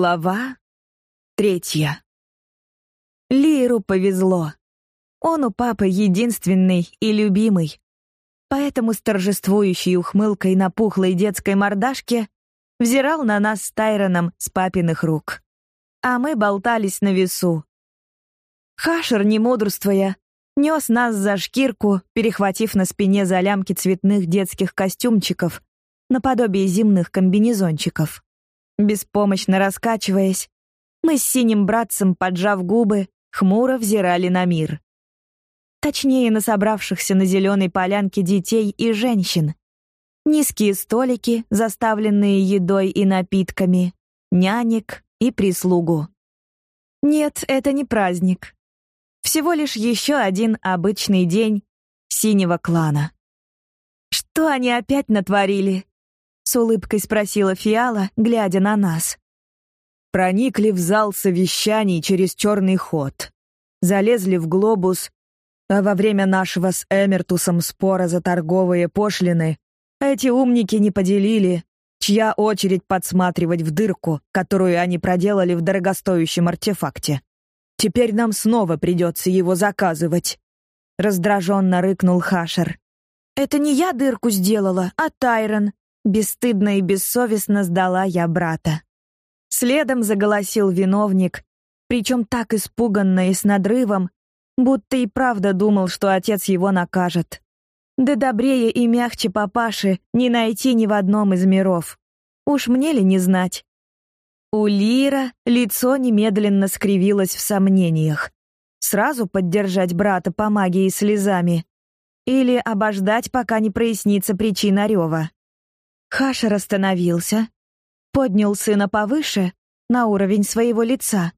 Глава третья. Лиру повезло. Он у папы единственный и любимый. Поэтому с торжествующей ухмылкой на пухлой детской мордашке взирал на нас с Тайроном с папиных рук. А мы болтались на весу. Хашер, не мудрствуя, нес нас за шкирку, перехватив на спине за лямки цветных детских костюмчиков, наподобие земных комбинезончиков. Беспомощно раскачиваясь, мы с синим братцем, поджав губы, хмуро взирали на мир. Точнее, на собравшихся на зеленой полянке детей и женщин. Низкие столики, заставленные едой и напитками, нянек и прислугу. Нет, это не праздник. Всего лишь еще один обычный день синего клана. Что они опять натворили? С улыбкой спросила Фиала, глядя на нас. Проникли в зал совещаний через черный ход. Залезли в глобус, а во время нашего с Эмертусом спора за торговые пошлины эти умники не поделили, чья очередь подсматривать в дырку, которую они проделали в дорогостоящем артефакте. Теперь нам снова придется его заказывать. Раздраженно рыкнул Хашер. Это не я дырку сделала, а Тайрон, Бесстыдно и бессовестно сдала я брата. Следом заголосил виновник, причем так испуганно и с надрывом, будто и правда думал, что отец его накажет. Да добрее и мягче папаши не найти ни в одном из миров. Уж мне ли не знать? У Лира лицо немедленно скривилось в сомнениях. Сразу поддержать брата по магии слезами или обождать, пока не прояснится причина рева. Хашер остановился, поднял сына повыше, на уровень своего лица,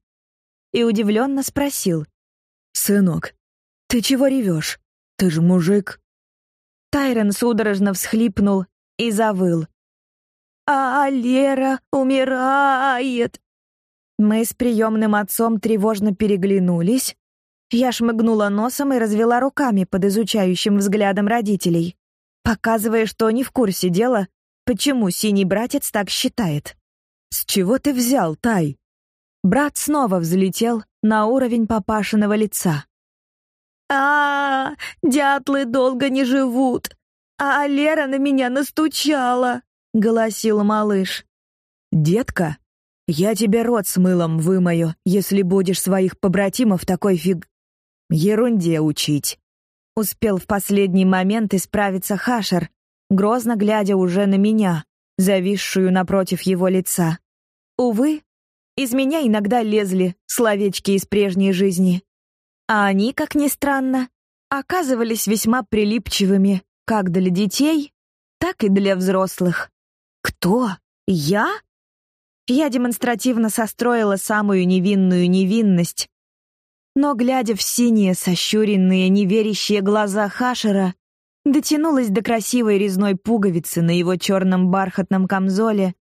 и удивленно спросил. «Сынок, ты чего ревешь? Ты же мужик». Тайрон судорожно всхлипнул и завыл. «А Лера умирает!» Мы с приемным отцом тревожно переглянулись. Я шмыгнула носом и развела руками под изучающим взглядом родителей, показывая, что не в курсе дела Почему синий братец так считает? С чего ты взял, Тай? Брат снова взлетел на уровень папашиного лица. А, -а, -а дятлы долго не живут. А Лера на меня настучала, голосил малыш. Детка, я тебе рот с мылом вымою, если будешь своих побратимов такой фиг ерунде учить. Успел в последний момент исправиться Хашер, грозно глядя уже на меня, зависшую напротив его лица. Увы, из меня иногда лезли словечки из прежней жизни. А они, как ни странно, оказывались весьма прилипчивыми как для детей, так и для взрослых. Кто? Я? Я демонстративно состроила самую невинную невинность. Но, глядя в синие, сощуренные, неверящие глаза Хашера, дотянулась до красивой резной пуговицы на его черном бархатном камзоле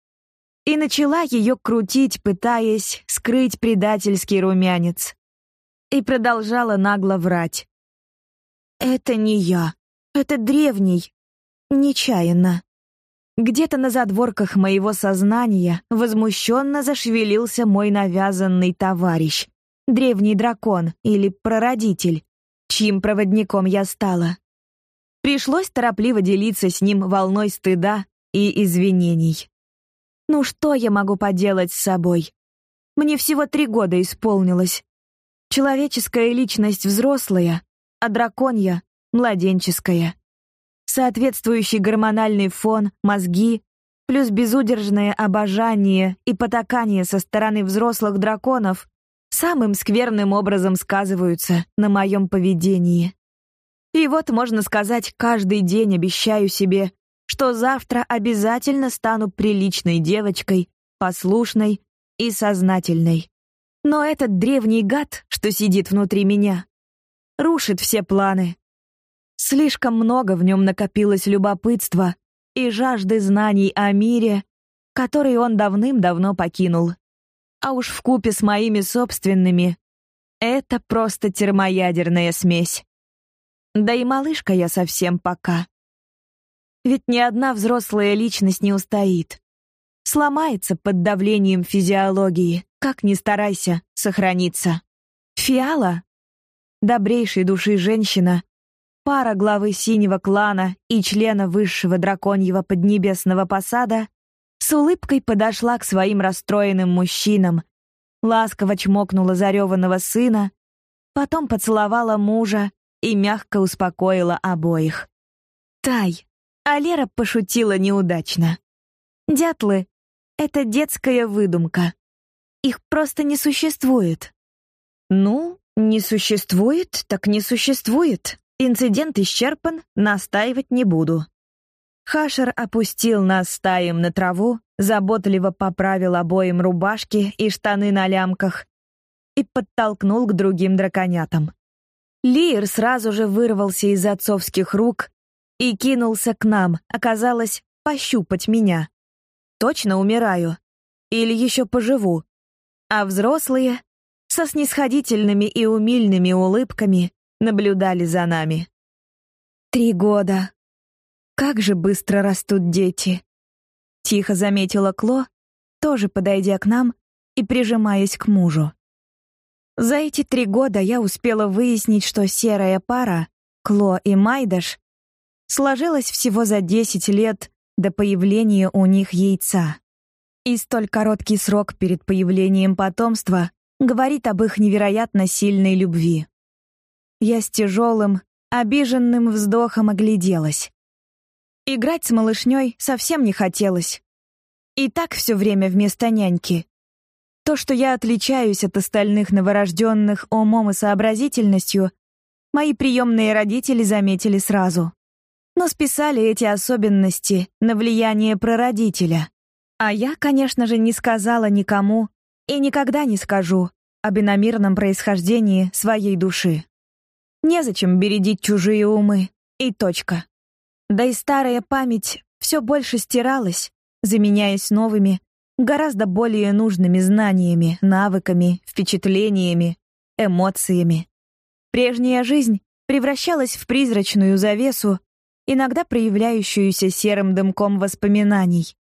и начала ее крутить, пытаясь скрыть предательский румянец. И продолжала нагло врать. «Это не я. Это древний. Нечаянно». Где-то на задворках моего сознания возмущенно зашевелился мой навязанный товарищ, древний дракон или прародитель, чьим проводником я стала. Пришлось торопливо делиться с ним волной стыда и извинений. Ну что я могу поделать с собой? Мне всего три года исполнилось. Человеческая личность взрослая, а драконья — младенческая. Соответствующий гормональный фон, мозги, плюс безудержное обожание и потакание со стороны взрослых драконов самым скверным образом сказываются на моем поведении. И вот, можно сказать, каждый день обещаю себе, что завтра обязательно стану приличной девочкой, послушной и сознательной. Но этот древний гад, что сидит внутри меня, рушит все планы. Слишком много в нем накопилось любопытства и жажды знаний о мире, который он давным-давно покинул. А уж в купе с моими собственными это просто термоядерная смесь. Да и малышка я совсем пока. Ведь ни одна взрослая личность не устоит. сломается под давлением физиологии, как ни старайся сохраниться. Фиала, добрейшей души женщина, пара главы синего клана и члена высшего драконьего поднебесного посада, с улыбкой подошла к своим расстроенным мужчинам, ласково чмокнула зареванного сына, потом поцеловала мужа и мягко успокоила обоих. «Тай!» А Лера пошутила неудачно. «Дятлы — это детская выдумка. Их просто не существует». «Ну, не существует, так не существует. Инцидент исчерпан, настаивать не буду». Хашер опустил нас стаем на траву, заботливо поправил обоим рубашки и штаны на лямках и подтолкнул к другим драконятам. Лир сразу же вырвался из отцовских рук и кинулся к нам, оказалось, пощупать меня. Точно умираю? Или еще поживу? А взрослые, со снисходительными и умильными улыбками, наблюдали за нами. Три года. Как же быстро растут дети. Тихо заметила Кло, тоже подойдя к нам и прижимаясь к мужу. За эти три года я успела выяснить, что серая пара, Кло и Майдаш, сложилась всего за 10 лет до появления у них яйца. И столь короткий срок перед появлением потомства говорит об их невероятно сильной любви. Я с тяжелым, обиженным вздохом огляделась. Играть с малышней совсем не хотелось. И так все время вместо няньки. То, что я отличаюсь от остальных новорожденных умом и сообразительностью, мои приемные родители заметили сразу но списали эти особенности на влияние прародителя. А я, конечно же, не сказала никому и никогда не скажу об иномирном происхождении своей души. Незачем бередить чужие умы, и точка. Да и старая память все больше стиралась, заменяясь новыми, гораздо более нужными знаниями, навыками, впечатлениями, эмоциями. Прежняя жизнь превращалась в призрачную завесу, иногда проявляющуюся серым дымком воспоминаний.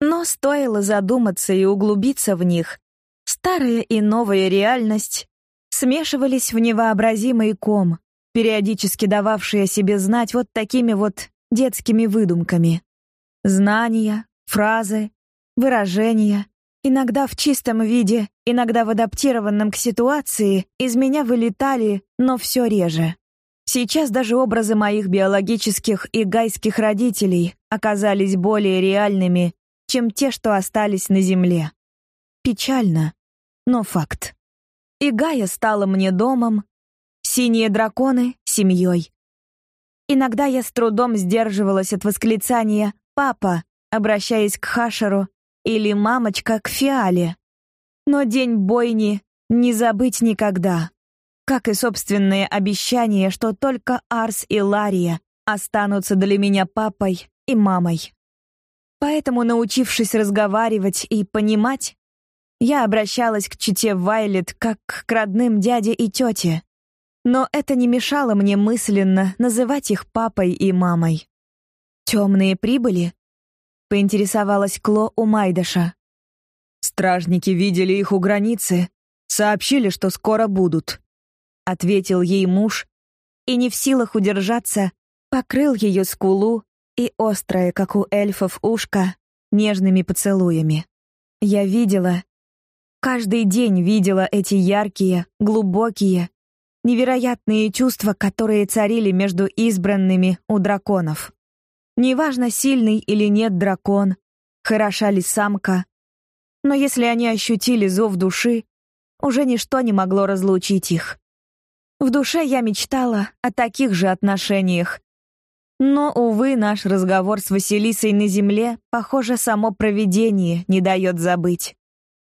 Но стоило задуматься и углубиться в них, старая и новая реальность смешивались в невообразимый ком, периодически дававший себе знать вот такими вот детскими выдумками. Знания, фразы, выражения, иногда в чистом виде, иногда в адаптированном к ситуации, из меня вылетали, но все реже. Сейчас даже образы моих биологических и гайских родителей оказались более реальными, чем те, что остались на Земле. Печально, но факт. И Гая стала мне домом, синие драконы — семьей. Иногда я с трудом сдерживалась от восклицания «папа», обращаясь к Хашеру, или «мамочка» к Фиале. Но день бойни не забыть никогда как и собственное обещание, что только Арс и Лария останутся для меня папой и мамой. Поэтому, научившись разговаривать и понимать, я обращалась к чите Вайлет как к родным дяде и тете. Но это не мешало мне мысленно называть их папой и мамой. «Темные прибыли?» — поинтересовалась Кло у Майдаша. «Стражники видели их у границы, сообщили, что скоро будут», — ответил ей муж, и не в силах удержаться, покрыл ее скулу и острое, как у эльфов, ушко нежными поцелуями. Я видела, каждый день видела эти яркие, глубокие, невероятные чувства, которые царили между избранными у драконов. Неважно, сильный или нет дракон, хороша ли самка, но если они ощутили зов души, уже ничто не могло разлучить их. В душе я мечтала о таких же отношениях. Но, увы, наш разговор с Василисой на земле, похоже, само провидение не дает забыть.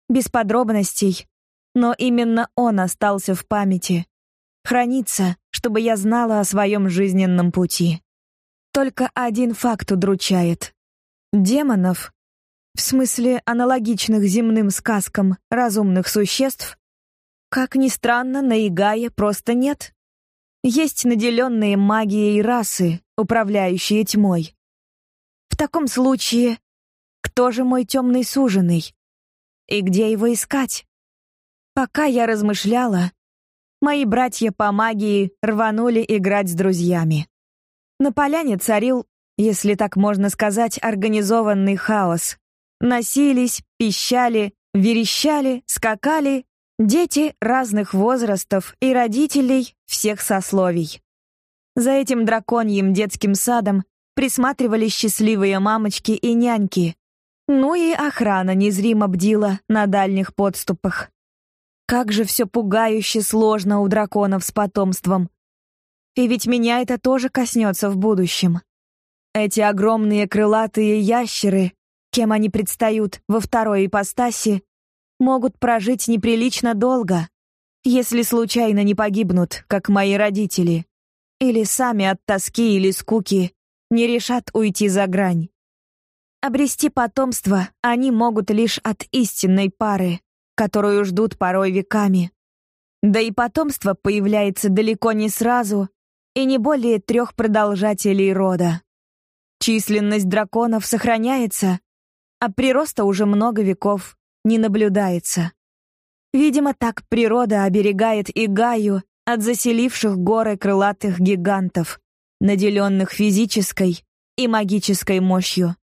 Без подробностей, но именно он остался в памяти. Хранится, чтобы я знала о своем жизненном пути. Только один факт удручает. Демонов, в смысле аналогичных земным сказкам разумных существ, как ни странно, на Игае просто нет. Есть наделенные магией расы, управляющие тьмой. В таком случае, Кто же мой темный суженый? И где его искать? Пока я размышляла, мои братья по магии рванули играть с друзьями. На поляне царил, если так можно сказать, организованный хаос. Носились, пищали, верещали, скакали дети разных возрастов и родителей всех сословий. За этим драконьим детским садом присматривали счастливые мамочки и няньки, ну и охрана незримо бдила на дальних подступах. Как же все пугающе сложно у драконов с потомством. И ведь меня это тоже коснется в будущем. Эти огромные крылатые ящеры, кем они предстают во второй ипостаси, могут прожить неприлично долго, если случайно не погибнут, как мои родители, или сами от тоски или скуки не решат уйти за грань. Обрести потомство они могут лишь от истинной пары, которую ждут порой веками. Да и потомство появляется далеко не сразу и не более трех продолжателей рода. Численность драконов сохраняется, а прироста уже много веков не наблюдается. Видимо, так природа оберегает и Гаю от заселивших горы крылатых гигантов, наделенных физической и магической мощью.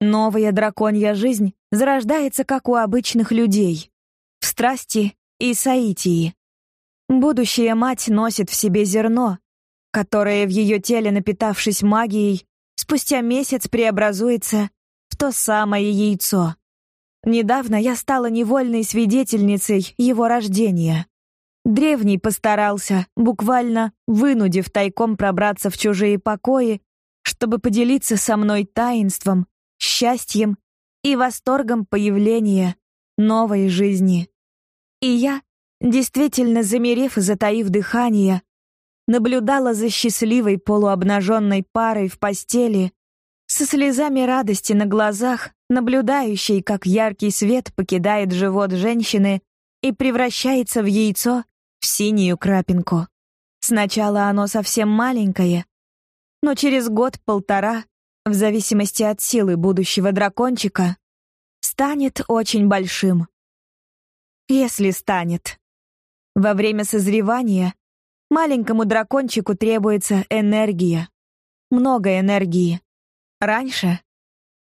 Новая драконья жизнь зарождается, как у обычных людей, в страсти и соитии. Будущая мать носит в себе зерно, которое в ее теле, напитавшись магией, спустя месяц преобразуется в то самое яйцо. Недавно я стала невольной свидетельницей его рождения. Древний постарался, буквально вынудив тайком пробраться в чужие покои, чтобы поделиться со мной таинством, счастьем и восторгом появления новой жизни. И я, действительно замерев и затаив дыхание, наблюдала за счастливой полуобнаженной парой в постели, со слезами радости на глазах, наблюдающей, как яркий свет покидает живот женщины и превращается в яйцо в синюю крапинку. Сначала оно совсем маленькое, но через год-полтора в зависимости от силы будущего дракончика, станет очень большим. Если станет. Во время созревания маленькому дракончику требуется энергия. Много энергии. Раньше,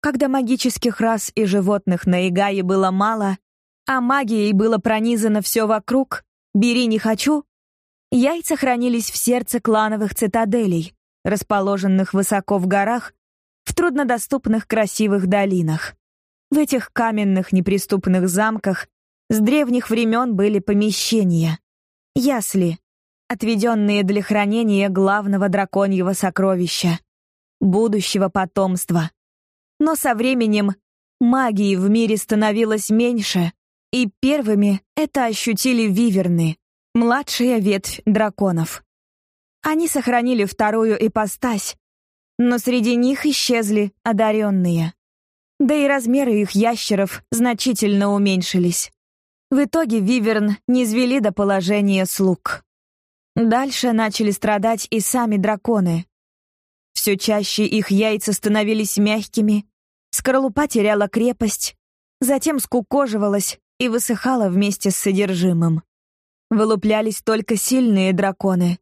когда магических рас и животных на Игае было мало, а магией было пронизано все вокруг, бери не хочу, яйца хранились в сердце клановых цитаделей, расположенных высоко в горах в труднодоступных красивых долинах. В этих каменных неприступных замках с древних времен были помещения, ясли, отведенные для хранения главного драконьего сокровища — будущего потомства. Но со временем магии в мире становилось меньше, и первыми это ощутили виверны, младшая ветвь драконов. Они сохранили вторую ипостась, но среди них исчезли одаренные. Да и размеры их ящеров значительно уменьшились. В итоге Виверн не звели до положения слуг. Дальше начали страдать и сами драконы. Все чаще их яйца становились мягкими, скорлупа теряла крепость, затем скукоживалась и высыхала вместе с содержимым. Вылуплялись только сильные драконы.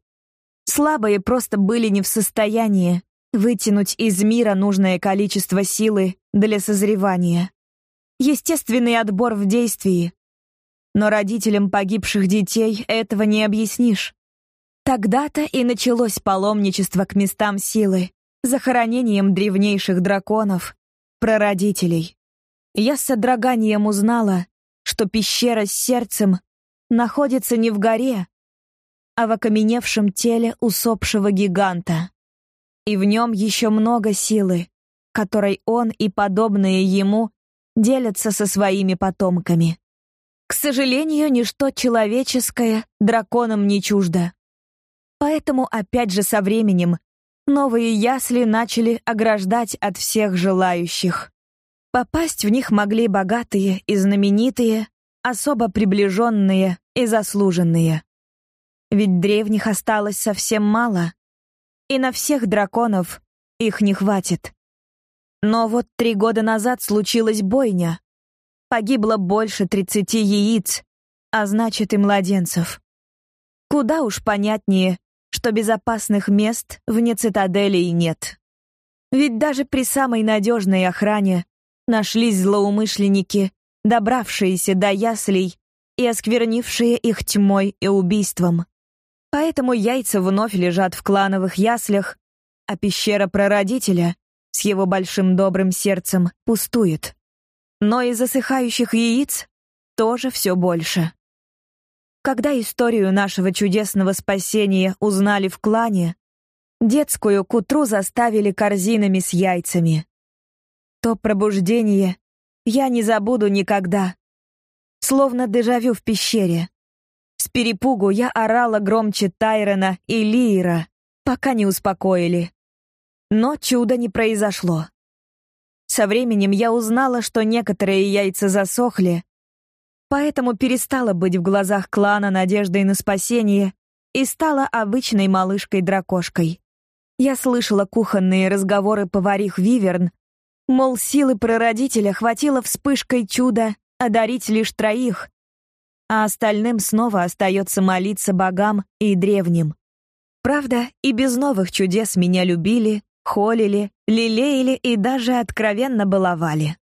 Слабые просто были не в состоянии, вытянуть из мира нужное количество силы для созревания. Естественный отбор в действии. Но родителям погибших детей этого не объяснишь. Тогда-то и началось паломничество к местам силы, захоронением древнейших драконов, прародителей. Я с содроганием узнала, что пещера с сердцем находится не в горе, а в окаменевшем теле усопшего гиганта и в нем еще много силы, которой он и подобные ему делятся со своими потомками. К сожалению, ничто человеческое драконам не чуждо. Поэтому опять же со временем новые ясли начали ограждать от всех желающих. Попасть в них могли богатые и знаменитые, особо приближенные и заслуженные. Ведь древних осталось совсем мало, и на всех драконов их не хватит. Но вот три года назад случилась бойня. Погибло больше тридцати яиц, а значит и младенцев. Куда уж понятнее, что безопасных мест вне цитадели и нет. Ведь даже при самой надежной охране нашлись злоумышленники, добравшиеся до яслей и осквернившие их тьмой и убийством. Поэтому яйца вновь лежат в клановых яслях, а пещера прародителя с его большим добрым сердцем пустует. Но и засыхающих яиц тоже все больше. Когда историю нашего чудесного спасения узнали в клане, детскую к утру заставили корзинами с яйцами. То пробуждение я не забуду никогда. Словно дежавю в пещере. С перепугу я орала громче Тайрона и Лиера, пока не успокоили. Но чуда не произошло. Со временем я узнала, что некоторые яйца засохли, поэтому перестала быть в глазах клана надеждой на спасение и стала обычной малышкой-дракошкой. Я слышала кухонные разговоры поварих Виверн, мол, силы прародителя хватило вспышкой чуда одарить лишь троих, а остальным снова остается молиться богам и древним. Правда, и без новых чудес меня любили, холили, лелеяли и даже откровенно баловали.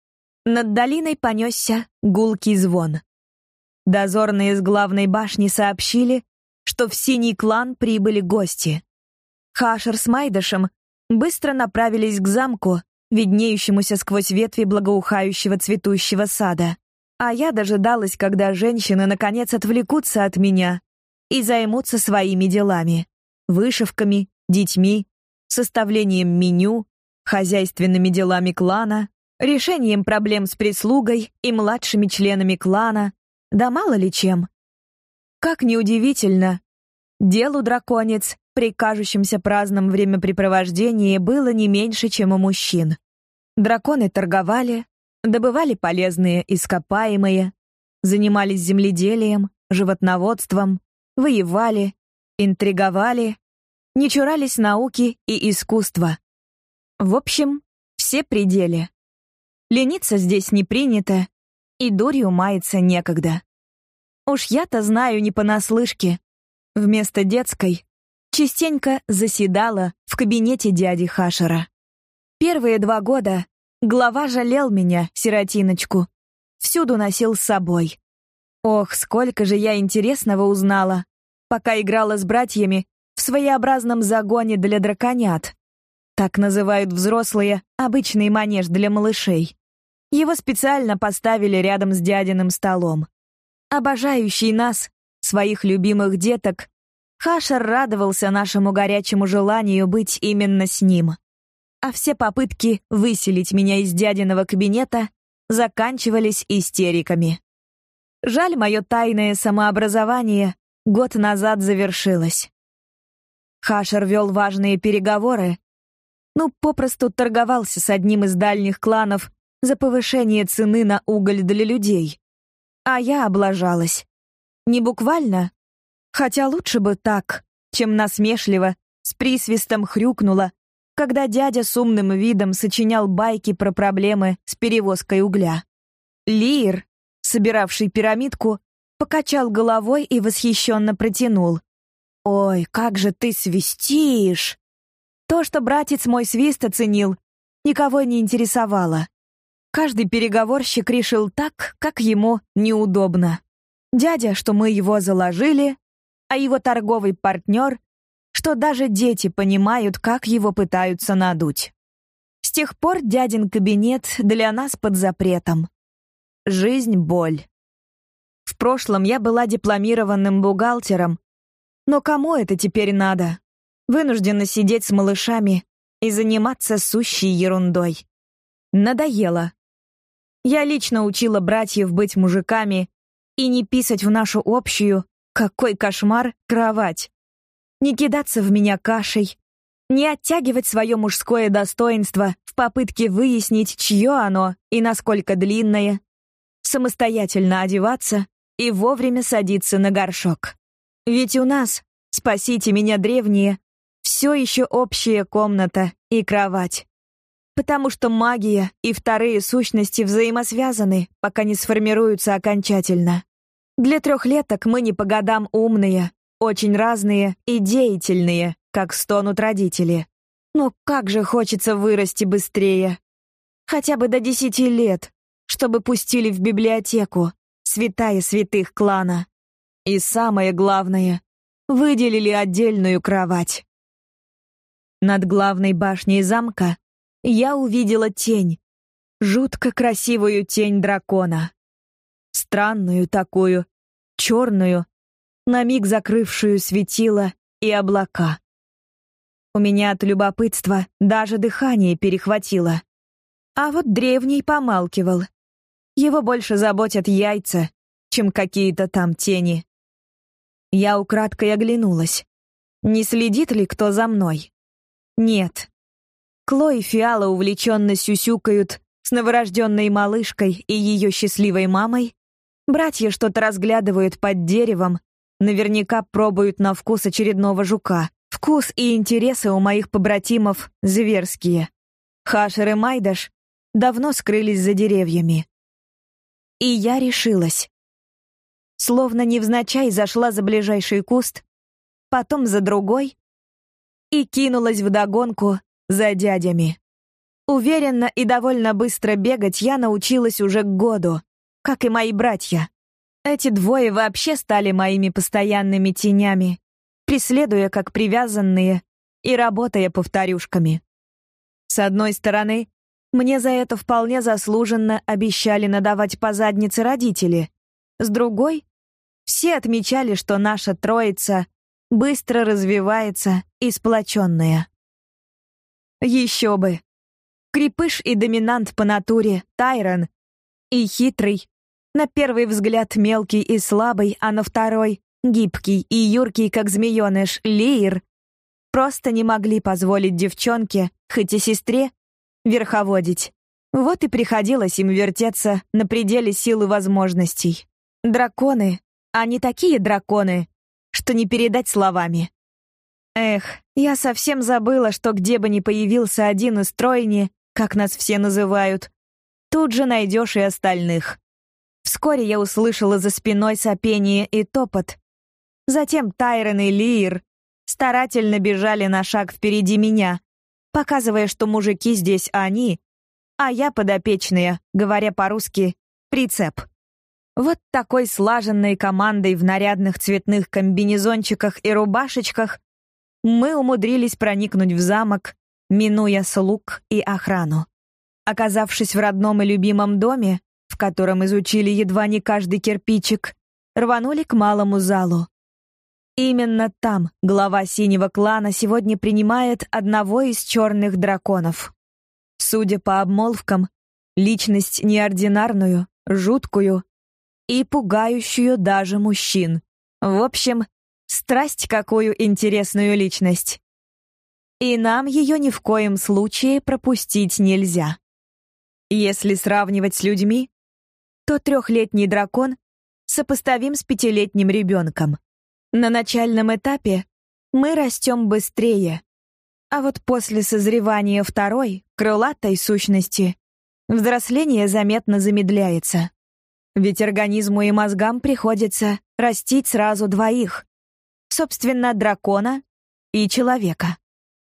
Над долиной понесся гулкий звон. Дозорные из главной башни сообщили, что в синий клан прибыли гости. Хашер с Майдашем быстро направились к замку, виднеющемуся сквозь ветви благоухающего цветущего сада. А я дожидалась, когда женщины наконец отвлекутся от меня и займутся своими делами: вышивками, детьми, составлением меню, хозяйственными делами клана, решением проблем с прислугой и младшими членами клана, да мало ли чем. Как неудивительно, делу драконец при кажущемся праздном времяпрепровождении было не меньше, чем у мужчин. Драконы торговали, добывали полезные ископаемые, занимались земледелием, животноводством, воевали, интриговали, не чурались науки и искусства. В общем, все пределы. Лениться здесь не принято, и дурью маяться некогда. Уж я-то знаю не понаслышке. Вместо детской частенько заседала в кабинете дяди Хашера. Первые два года Глава жалел меня, сиротиночку. Всюду носил с собой. Ох, сколько же я интересного узнала, пока играла с братьями в своеобразном загоне для драконят. Так называют взрослые обычный манеж для малышей. Его специально поставили рядом с дядиным столом. Обожающий нас, своих любимых деток, Хашер радовался нашему горячему желанию быть именно с ним а все попытки выселить меня из дядиного кабинета заканчивались истериками. Жаль, мое тайное самообразование год назад завершилось. Хашер вел важные переговоры, ну, попросту торговался с одним из дальних кланов за повышение цены на уголь для людей. А я облажалась. Не буквально, хотя лучше бы так, чем насмешливо, с присвистом хрюкнула когда дядя с умным видом сочинял байки про проблемы с перевозкой угля. Лир, собиравший пирамидку, покачал головой и восхищенно протянул. «Ой, как же ты свистишь!» То, что братец мой свист оценил, никого не интересовало. Каждый переговорщик решил так, как ему неудобно. Дядя, что мы его заложили, а его торговый партнер что даже дети понимают, как его пытаются надуть. С тех пор дядин кабинет для нас под запретом. Жизнь — боль. В прошлом я была дипломированным бухгалтером, но кому это теперь надо? Вынуждена сидеть с малышами и заниматься сущей ерундой. Надоело. Я лично учила братьев быть мужиками и не писать в нашу общую, какой кошмар, кровать не кидаться в меня кашей, не оттягивать свое мужское достоинство в попытке выяснить, чье оно и насколько длинное, самостоятельно одеваться и вовремя садиться на горшок. Ведь у нас, спасите меня, древние, все еще общая комната и кровать. Потому что магия и вторые сущности взаимосвязаны, пока не сформируются окончательно. Для трехлеток мы не по годам умные, очень разные и деятельные, как стонут родители. Но как же хочется вырасти быстрее. Хотя бы до десяти лет, чтобы пустили в библиотеку, святая святых клана. И самое главное, выделили отдельную кровать. Над главной башней замка я увидела тень, жутко красивую тень дракона. Странную такую, черную, на миг закрывшую светило и облака. У меня от любопытства даже дыхание перехватило. А вот древний помалкивал. Его больше заботят яйца, чем какие-то там тени. Я украдкой оглянулась. Не следит ли кто за мной? Нет. Кло и Фиала увлеченно сюсюкают с новорожденной малышкой и ее счастливой мамой. Братья что-то разглядывают под деревом, Наверняка пробуют на вкус очередного жука. Вкус и интересы у моих побратимов зверские. Хашер и Майдаш давно скрылись за деревьями. И я решилась. Словно невзначай зашла за ближайший куст, потом за другой и кинулась вдогонку за дядями. Уверенно и довольно быстро бегать я научилась уже к году, как и мои братья. Эти двое вообще стали моими постоянными тенями, преследуя как привязанные и работая повторюшками. С одной стороны, мне за это вполне заслуженно обещали надавать по заднице родители. С другой, все отмечали, что наша троица быстро развивается и сплоченная. Еще бы. Крепыш и доминант по натуре Тайрон и хитрый, на первый взгляд мелкий и слабый, а на второй — гибкий и юркий, как змееныш, Лиер просто не могли позволить девчонке, хоть и сестре, верховодить. Вот и приходилось им вертеться на пределе сил и возможностей. Драконы, они такие драконы, что не передать словами. Эх, я совсем забыла, что где бы ни появился один из тройни, как нас все называют, тут же найдешь и остальных. Вскоре я услышала за спиной сопение и топот. Затем Тайрон и Лиир старательно бежали на шаг впереди меня, показывая, что мужики здесь они, а я подопечная, говоря по-русски, прицеп. Вот такой слаженной командой в нарядных цветных комбинезончиках и рубашечках мы умудрились проникнуть в замок, минуя слуг и охрану. Оказавшись в родном и любимом доме, в котором изучили едва не каждый кирпичик, рванули к малому залу. Именно там глава синего клана сегодня принимает одного из черных драконов. Судя по обмолвкам, личность неординарную, жуткую и пугающую даже мужчин. В общем, страсть какую интересную личность. И нам ее ни в коем случае пропустить нельзя. Если сравнивать с людьми, то трехлетний дракон сопоставим с пятилетним ребенком. На начальном этапе мы растем быстрее, а вот после созревания второй, крылатой сущности, взросление заметно замедляется. Ведь организму и мозгам приходится растить сразу двоих. Собственно, дракона и человека.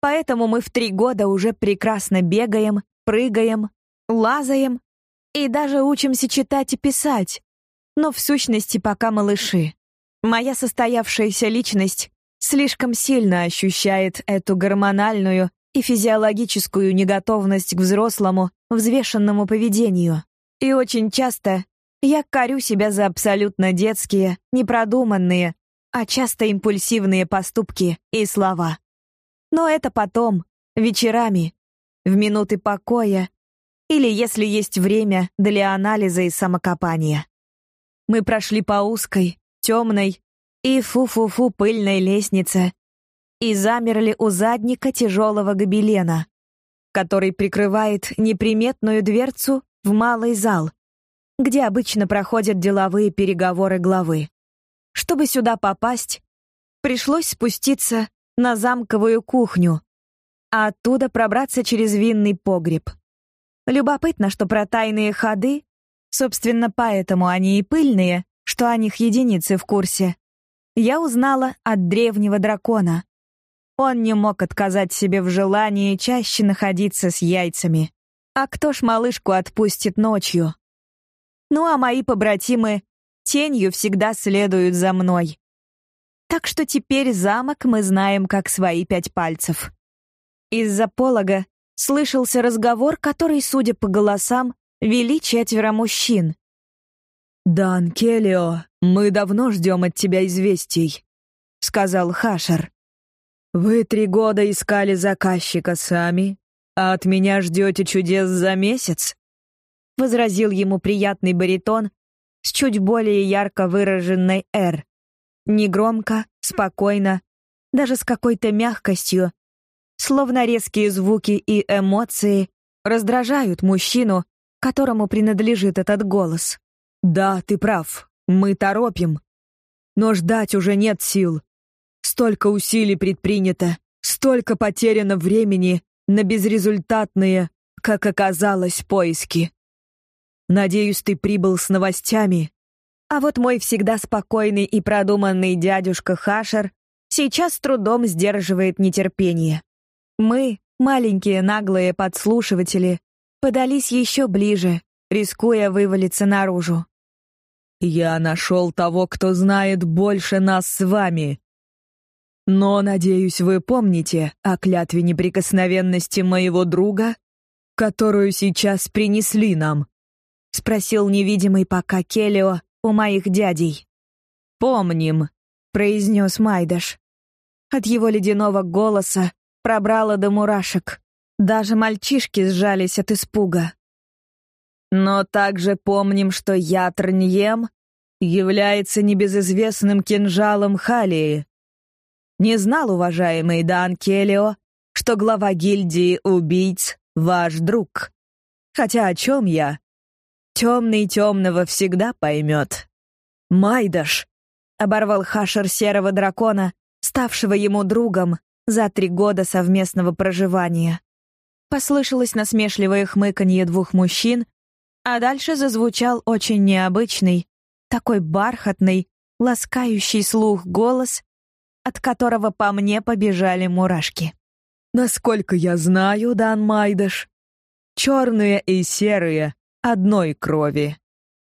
Поэтому мы в три года уже прекрасно бегаем, прыгаем, лазаем и даже учимся читать и писать. Но в сущности пока малыши. Моя состоявшаяся личность слишком сильно ощущает эту гормональную и физиологическую неготовность к взрослому, взвешенному поведению. И очень часто я корю себя за абсолютно детские, непродуманные, а часто импульсивные поступки и слова. Но это потом, вечерами, в минуты покоя или если есть время для анализа и самокопания. Мы прошли по узкой, темной и фу-фу-фу пыльной лестнице и замерли у задника тяжелого гобелена, который прикрывает неприметную дверцу в малый зал, где обычно проходят деловые переговоры главы. Чтобы сюда попасть, пришлось спуститься на замковую кухню, а оттуда пробраться через винный погреб. Любопытно, что про тайные ходы, собственно, поэтому они и пыльные, что о них единицы в курсе, я узнала от древнего дракона. Он не мог отказать себе в желании чаще находиться с яйцами. А кто ж малышку отпустит ночью? Ну а мои побратимы тенью всегда следуют за мной. Так что теперь замок мы знаем как свои пять пальцев. Из-за полога слышался разговор, который, судя по голосам, вели четверо мужчин. «Дан Келлио, мы давно ждем от тебя известий», — сказал Хашер. «Вы три года искали заказчика сами, а от меня ждете чудес за месяц?» — возразил ему приятный баритон с чуть более ярко выраженной «р». Негромко, спокойно, даже с какой-то мягкостью, словно резкие звуки и эмоции раздражают мужчину, которому принадлежит этот голос. «Да, ты прав, мы торопим. Но ждать уже нет сил. Столько усилий предпринято, столько потеряно времени на безрезультатные, как оказалось, поиски. Надеюсь, ты прибыл с новостями. А вот мой всегда спокойный и продуманный дядюшка Хашер сейчас с трудом сдерживает нетерпение. Мы, маленькие наглые подслушиватели, подались еще ближе, рискуя вывалиться наружу. «Я нашел того, кто знает больше нас с вами. Но, надеюсь, вы помните о клятве неприкосновенности моего друга, которую сейчас принесли нам?» — спросил невидимый пока Келио у моих дядей. «Помним», — произнес Майдаш. От его ледяного голоса пробрало до мурашек. Даже мальчишки сжались от испуга. Но также помним, что Ятрньем является небезызвестным кинжалом Халии. Не знал, уважаемый Дан Келио, что глава гильдии убийц — ваш друг. Хотя о чем я? Темный темного всегда поймет. Майдаш! — оборвал Хашер серого дракона, ставшего ему другом за три года совместного проживания. Послышалось насмешливое хмыканье двух мужчин, а дальше зазвучал очень необычный, такой бархатный, ласкающий слух голос, от которого по мне побежали мурашки. Насколько я знаю, Дан Майдаш, черные и серые одной крови.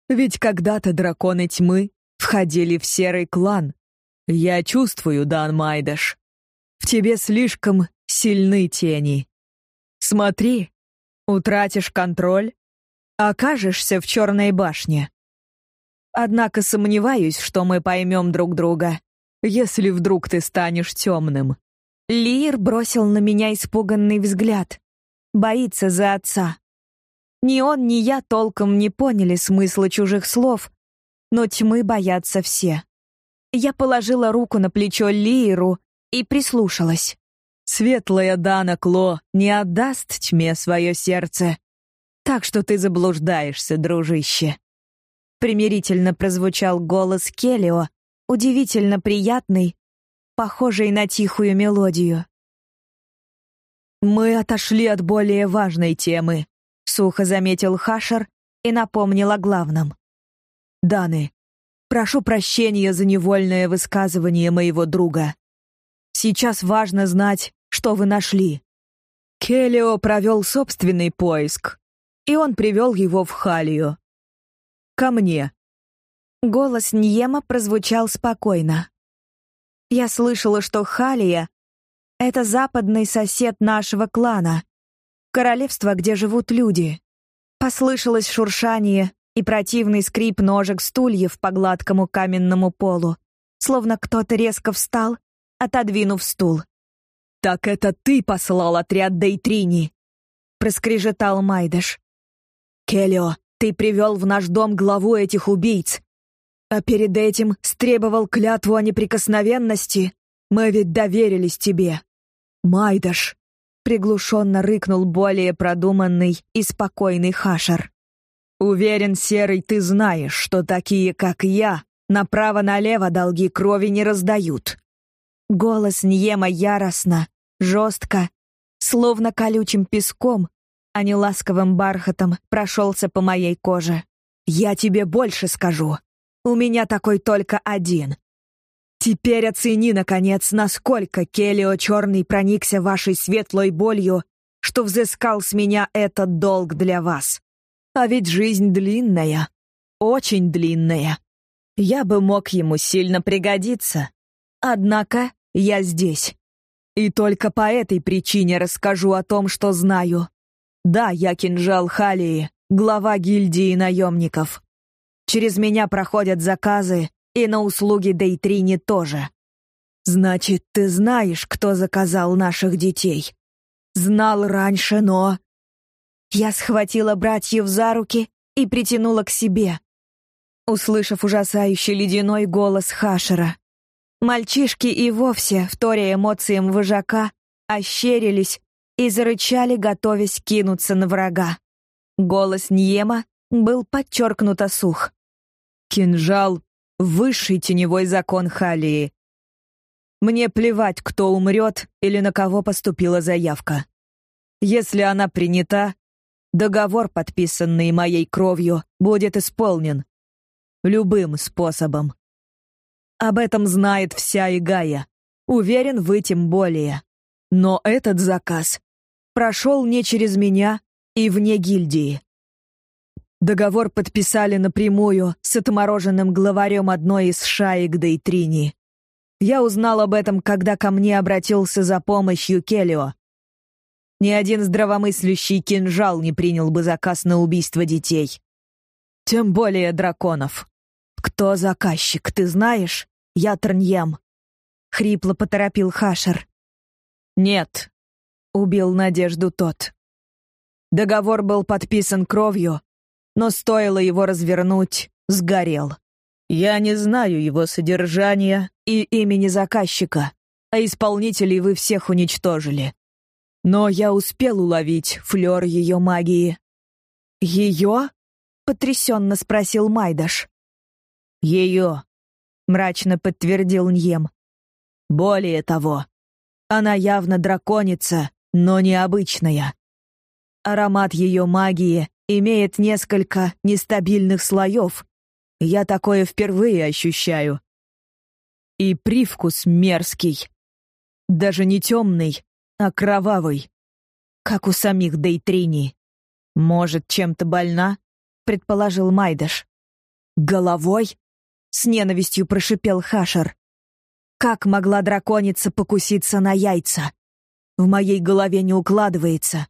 Ведь когда-то драконы тьмы входили в серый клан. Я чувствую, Дан Майдаш. В тебе слишком сильны тени. Смотри, утратишь контроль, окажешься в черной башне. Однако сомневаюсь, что мы поймем друг друга, если вдруг ты станешь темным. Лир бросил на меня испуганный взгляд. Боится за отца. Ни он, ни я толком не поняли смысла чужих слов, но тьмы боятся все. Я положила руку на плечо Лиру и прислушалась. Светлая Дана Кло не отдаст тьме свое сердце. Так что ты заблуждаешься, дружище. Примирительно прозвучал голос Келио, удивительно приятный, похожий на тихую мелодию. Мы отошли от более важной темы, сухо заметил Хашер и напомнил о главном. Даны, прошу прощения за невольное высказывание моего друга. Сейчас важно знать, что вы нашли. Келлио провел собственный поиск, и он привел его в Халию. Ко мне. Голос Ньема прозвучал спокойно. Я слышала, что Халия — это западный сосед нашего клана, королевство, где живут люди. Послышалось шуршание и противный скрип ножек стульев по гладкому каменному полу, словно кто-то резко встал, отодвинув стул. «Так это ты послал отряд Дейтрини!» — проскрежетал Майдаш. «Келлио, ты привел в наш дом главу этих убийц, а перед этим стребовал клятву о неприкосновенности. Мы ведь доверились тебе. Майдаш!» — приглушенно рыкнул более продуманный и спокойный Хашер. «Уверен, Серый, ты знаешь, что такие, как я, направо-налево долги крови не раздают. Голос Ньема яростно, жестко словно колючим песком, а не ласковым бархатом, прошелся по моей коже. «Я тебе больше скажу. У меня такой только один. Теперь оцени, наконец, насколько Келио Черный проникся вашей светлой болью, что взыскал с меня этот долг для вас. А ведь жизнь длинная, очень длинная. Я бы мог ему сильно пригодиться. Однако я здесь. И только по этой причине расскажу о том, что знаю. Да, я кинжал Халии, глава гильдии наемников. Через меня проходят заказы, и на услуги Дейтрини тоже. Значит, ты знаешь, кто заказал наших детей. Знал раньше, но... Я схватила братьев за руки и притянула к себе, услышав ужасающий ледяной голос Хашера. Мальчишки и вовсе, вторя эмоциям вожака, ощерились и зарычали, готовясь кинуться на врага. Голос Ньема был подчеркнуто сух. «Кинжал — высший теневой закон Халии. Мне плевать, кто умрет или на кого поступила заявка. Если она принята, договор, подписанный моей кровью, будет исполнен. Любым способом. Об этом знает вся Игая. Уверен, вы тем более. Но этот заказ прошел не через меня и вне гильдии. Договор подписали напрямую с отмороженным главарем одной из шаек Дейтрини. Я узнал об этом, когда ко мне обратился за помощью Келио. Ни один здравомыслящий кинжал не принял бы заказ на убийство детей. Тем более драконов. «Кто заказчик, ты знаешь? Я Трньем», — хрипло поторопил Хашер. «Нет», — убил Надежду тот. Договор был подписан кровью, но стоило его развернуть, сгорел. Я не знаю его содержания и имени заказчика, а исполнителей вы всех уничтожили. Но я успел уловить флер ее магии. «Ее?» — потрясенно спросил Майдаш. «Ее», — мрачно подтвердил Ньем. «Более того, она явно драконица, но необычная. Аромат ее магии имеет несколько нестабильных слоев. Я такое впервые ощущаю. И привкус мерзкий. Даже не темный, а кровавый. Как у самих Дейтрини. Может, чем-то больна? Предположил Майдаш. Головой? С ненавистью прошипел Хашер. Как могла драконица покуситься на яйца? В моей голове не укладывается.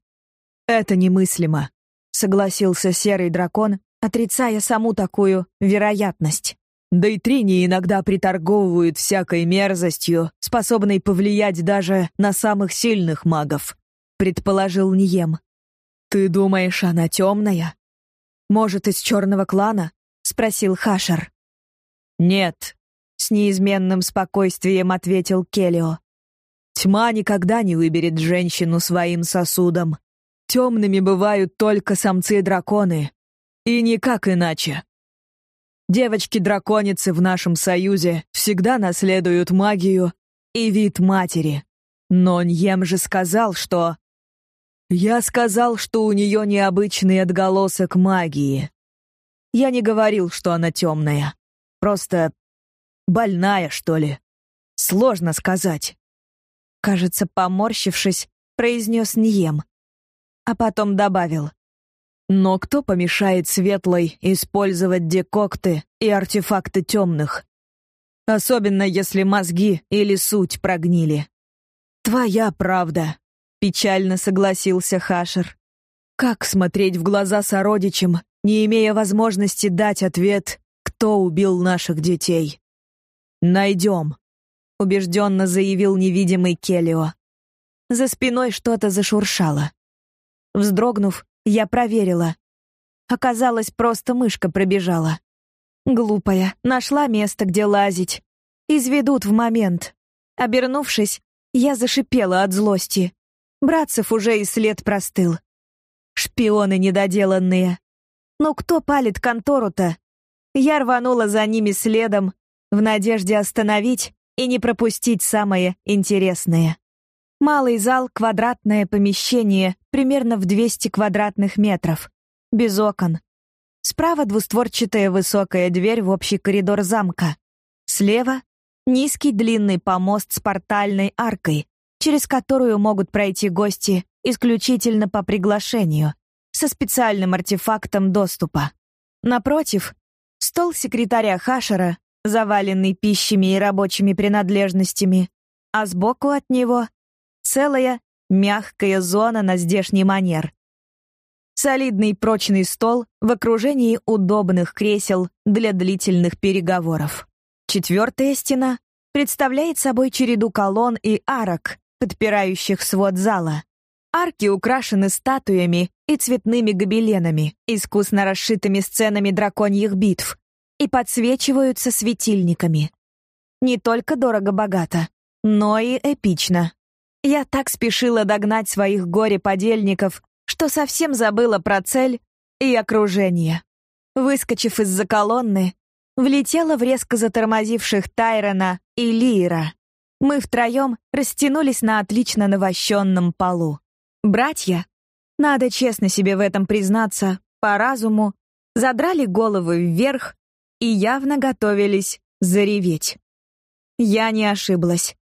Это немыслимо, согласился серый дракон, отрицая саму такую вероятность. Да и трини иногда приторговывают всякой мерзостью, способной повлиять даже на самых сильных магов, предположил Нием. Ты думаешь, она темная? Может, из черного клана? спросил Хашер. «Нет», — с неизменным спокойствием ответил Келио. «Тьма никогда не выберет женщину своим сосудом. Темными бывают только самцы-драконы. И никак иначе. Девочки-драконицы в нашем союзе всегда наследуют магию и вид матери. Но Ньем же сказал, что... Я сказал, что у нее необычный отголосок магии. Я не говорил, что она темная. Просто больная, что ли. Сложно сказать. Кажется, поморщившись, произнес Ньем. А потом добавил. Но кто помешает Светлой использовать декокты и артефакты темных? Особенно если мозги или суть прогнили. «Твоя правда», — печально согласился Хашер. «Как смотреть в глаза сородичам, не имея возможности дать ответ кто убил наших детей. Найдем, убежденно заявил невидимый Келио. За спиной что-то зашуршало. Вздрогнув, я проверила. Оказалось, просто мышка пробежала. Глупая, нашла место, где лазить. Изведут в момент. Обернувшись, я зашипела от злости. Братцев уже и след простыл. Шпионы недоделанные. Ну кто палит контору-то, я рванула за ними следом, в надежде остановить и не пропустить самое интересное. Малый зал — квадратное помещение, примерно в 200 квадратных метров, без окон. Справа двустворчатая высокая дверь в общий коридор замка. Слева — низкий длинный помост с портальной аркой, через которую могут пройти гости исключительно по приглашению, со специальным артефактом доступа. Напротив — стол секретаря Хашера, заваленный пищами и рабочими принадлежностями, а сбоку от него — целая мягкая зона на здешний манер. Солидный прочный стол в окружении удобных кресел для длительных переговоров. Четвертая стена представляет собой череду колонн и арок, подпирающих свод зала. Арки украшены статуями и цветными гобеленами, искусно расшитыми сценами драконьих битв, и подсвечиваются светильниками. Не только дорого-богато, но и эпично. Я так спешила догнать своих горе-подельников, что совсем забыла про цель и окружение. Выскочив из-за колонны, влетела в резко затормозивших Тайрона и Лиера. Мы втроем растянулись на отлично навощенном полу. Братья, надо честно себе в этом признаться, по разуму, задрали головы вверх и явно готовились зареветь. Я не ошиблась.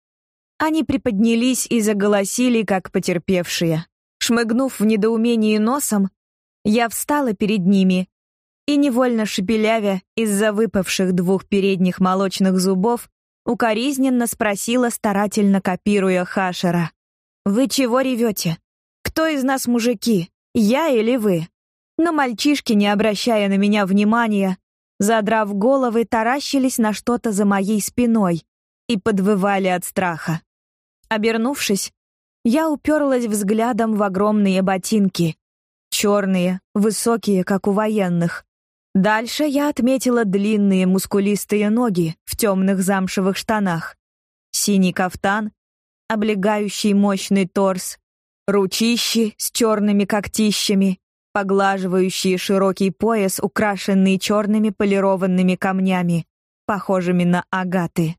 Они приподнялись и заголосили, как потерпевшие. Шмыгнув в недоумении носом, я встала перед ними и, невольно шепелявя из-за выпавших двух передних молочных зубов, укоризненно спросила, старательно копируя Хашера. «Вы чего ревете? Кто из нас мужики, я или вы?» Но мальчишки, не обращая на меня внимания, задрав головы, таращились на что-то за моей спиной и подвывали от страха. Обернувшись, я уперлась взглядом в огромные ботинки. Черные, высокие, как у военных. Дальше я отметила длинные мускулистые ноги в темных замшевых штанах, синий кафтан, облегающий мощный торс, ручищи с черными когтищами, поглаживающие широкий пояс, украшенный черными полированными камнями, похожими на агаты.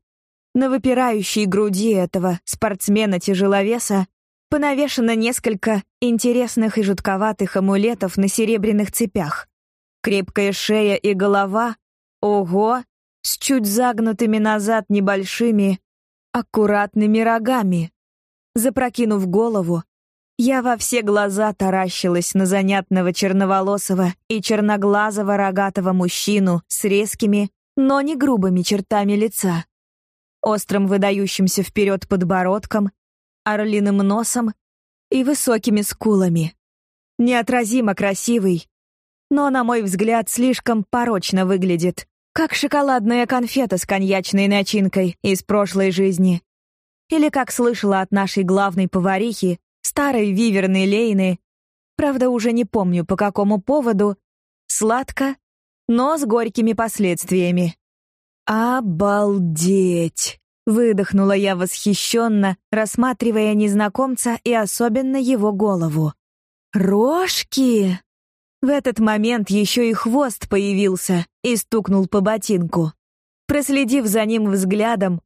На выпирающей груди этого спортсмена-тяжеловеса понавешено несколько интересных и жутковатых амулетов на серебряных цепях. Крепкая шея и голова, ого, с чуть загнутыми назад небольшими, аккуратными рогами. Запрокинув голову, я во все глаза таращилась на занятного черноволосого и черноглазого рогатого мужчину с резкими, но не грубыми чертами лица, острым выдающимся вперед подбородком, орлиным носом и высокими скулами. Неотразимо красивый, но, на мой взгляд, слишком порочно выглядит, как шоколадная конфета с коньячной начинкой из прошлой жизни. Или, как слышала от нашей главной поварихи, старой виверной Лейны, правда, уже не помню по какому поводу, сладко, но с горькими последствиями. «Обалдеть!» — выдохнула я восхищенно, рассматривая незнакомца и особенно его голову. «Рожки!» В этот момент еще и хвост появился и стукнул по ботинку. Проследив за ним взглядом,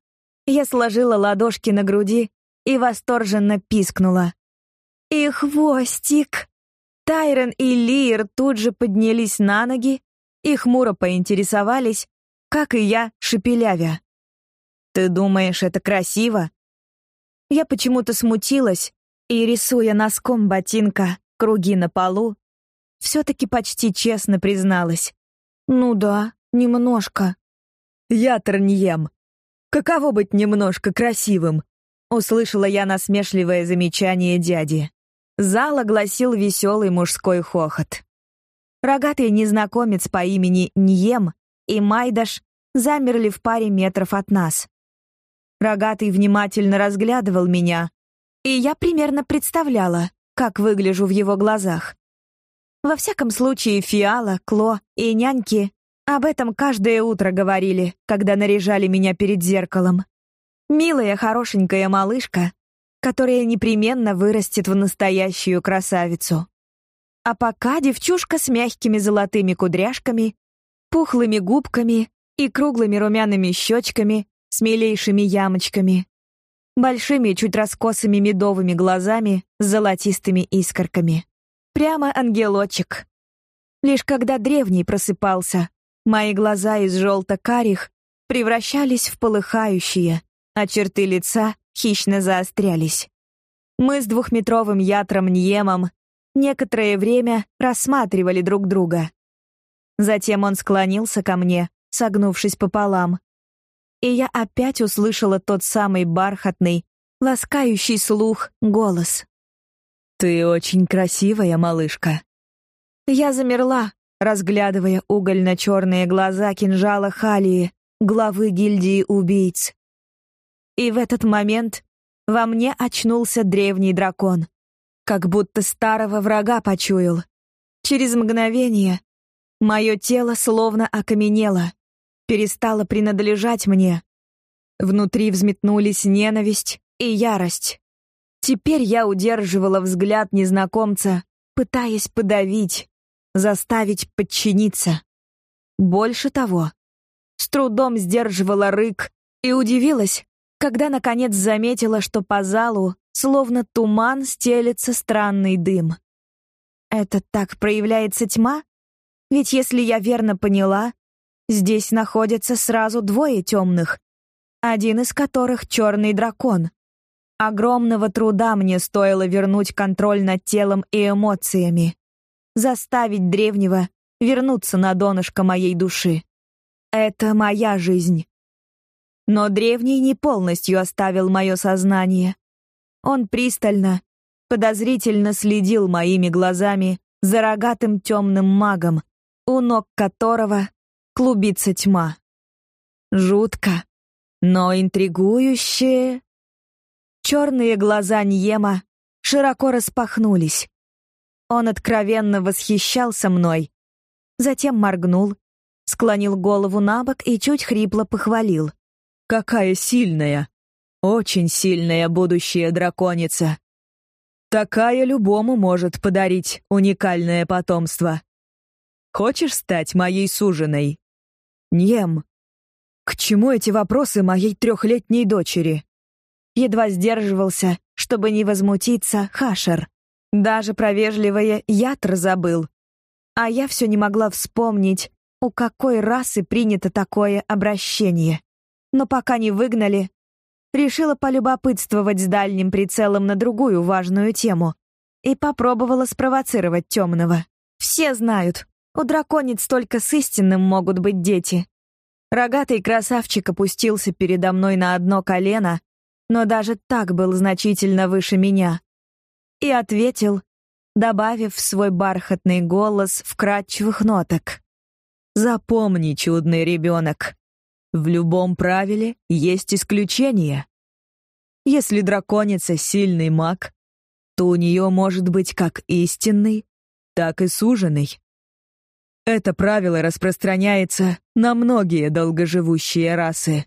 я сложила ладошки на груди и восторженно пискнула. «И хвостик!» Тайрон и Лир тут же поднялись на ноги и хмуро поинтересовались, как и я, шепелявя. «Ты думаешь, это красиво?» Я почему-то смутилась и, рисуя носком ботинка круги на полу, все-таки почти честно призналась. «Ну да, немножко». «Я Терньем. Каково быть немножко красивым?» Услышала я насмешливое замечание дяди. Зал огласил веселый мужской хохот. Рогатый незнакомец по имени Ньем и Майдаш замерли в паре метров от нас. Рогатый внимательно разглядывал меня, и я примерно представляла, как выгляжу в его глазах. Во всяком случае, Фиала, Кло и няньки об этом каждое утро говорили, когда наряжали меня перед зеркалом. Милая, хорошенькая малышка, которая непременно вырастет в настоящую красавицу. А пока девчушка с мягкими золотыми кудряшками, пухлыми губками и круглыми румяными щечками с милейшими ямочками. большими, чуть раскосыми медовыми глазами с золотистыми искорками. Прямо ангелочек. Лишь когда древний просыпался, мои глаза из желто-карих превращались в полыхающие, а черты лица хищно заострялись. Мы с двухметровым ятром Ньемом некоторое время рассматривали друг друга. Затем он склонился ко мне, согнувшись пополам. И я опять услышала тот самый бархатный, ласкающий слух голос. «Ты очень красивая, малышка». Я замерла, разглядывая угольно-черные глаза кинжала Халии, главы гильдии убийц. И в этот момент во мне очнулся древний дракон, как будто старого врага почуял. Через мгновение мое тело словно окаменело, перестало принадлежать мне. Внутри взметнулись ненависть и ярость. Теперь я удерживала взгляд незнакомца, пытаясь подавить, заставить подчиниться. Больше того, с трудом сдерживала рык и удивилась, когда наконец заметила, что по залу словно туман стелется странный дым. Это так проявляется тьма? Ведь если я верно поняла, здесь находятся сразу двое темных, один из которых черный дракон. Огромного труда мне стоило вернуть контроль над телом и эмоциями, заставить древнего вернуться на донышко моей души. Это моя жизнь. Но древний не полностью оставил мое сознание. Он пристально, подозрительно следил моими глазами за рогатым темным магом, у ног которого клубится тьма. Жутко, но интригующе. Черные глаза Ньема широко распахнулись. Он откровенно восхищался мной, затем моргнул, склонил голову на бок и чуть хрипло похвалил. Какая сильная, очень сильная будущая драконица. Такая любому может подарить уникальное потомство. Хочешь стать моей суженой? Нем. К чему эти вопросы моей трехлетней дочери? Едва сдерживался, чтобы не возмутиться, Хашер. Даже про вежливое ятр забыл. А я все не могла вспомнить, у какой расы принято такое обращение но пока не выгнали, решила полюбопытствовать с дальним прицелом на другую важную тему и попробовала спровоцировать темного. Все знают, у дракониц только с истинным могут быть дети. Рогатый красавчик опустился передо мной на одно колено, но даже так был значительно выше меня. И ответил, добавив в свой бархатный голос вкрадчивых ноток. «Запомни, чудный ребенок, в любом правиле есть исключение. Если драконица сильный маг, то у нее может быть как истинный, так и суженый. Это правило распространяется на многие долгоживущие расы.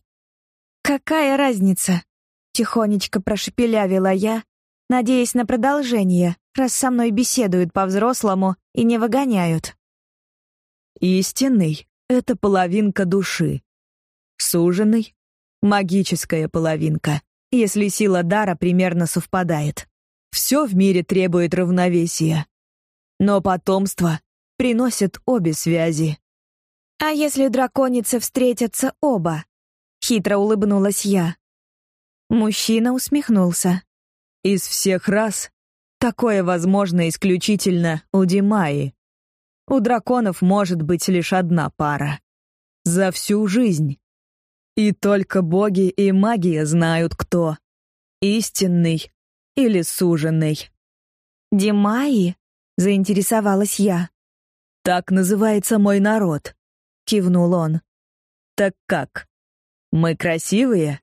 «Какая разница?» — тихонечко прошепелявила я, надеясь на продолжение, раз со мной беседуют по-взрослому и не выгоняют. «Истинный — это половинка души, Суженый — магическая половинка, если сила дара примерно совпадает. Все в мире требует равновесия. Но потомство приносит обе связи. «А если драконицы встретятся оба?» — хитро улыбнулась я. Мужчина усмехнулся. «Из всех рас такое возможно исключительно у Димаи. У драконов может быть лишь одна пара. За всю жизнь. И только боги и магия знают, кто истинный или суженный. Димаи? заинтересовалась я. Так называется мой народ, кивнул он. Так как? Мы красивые?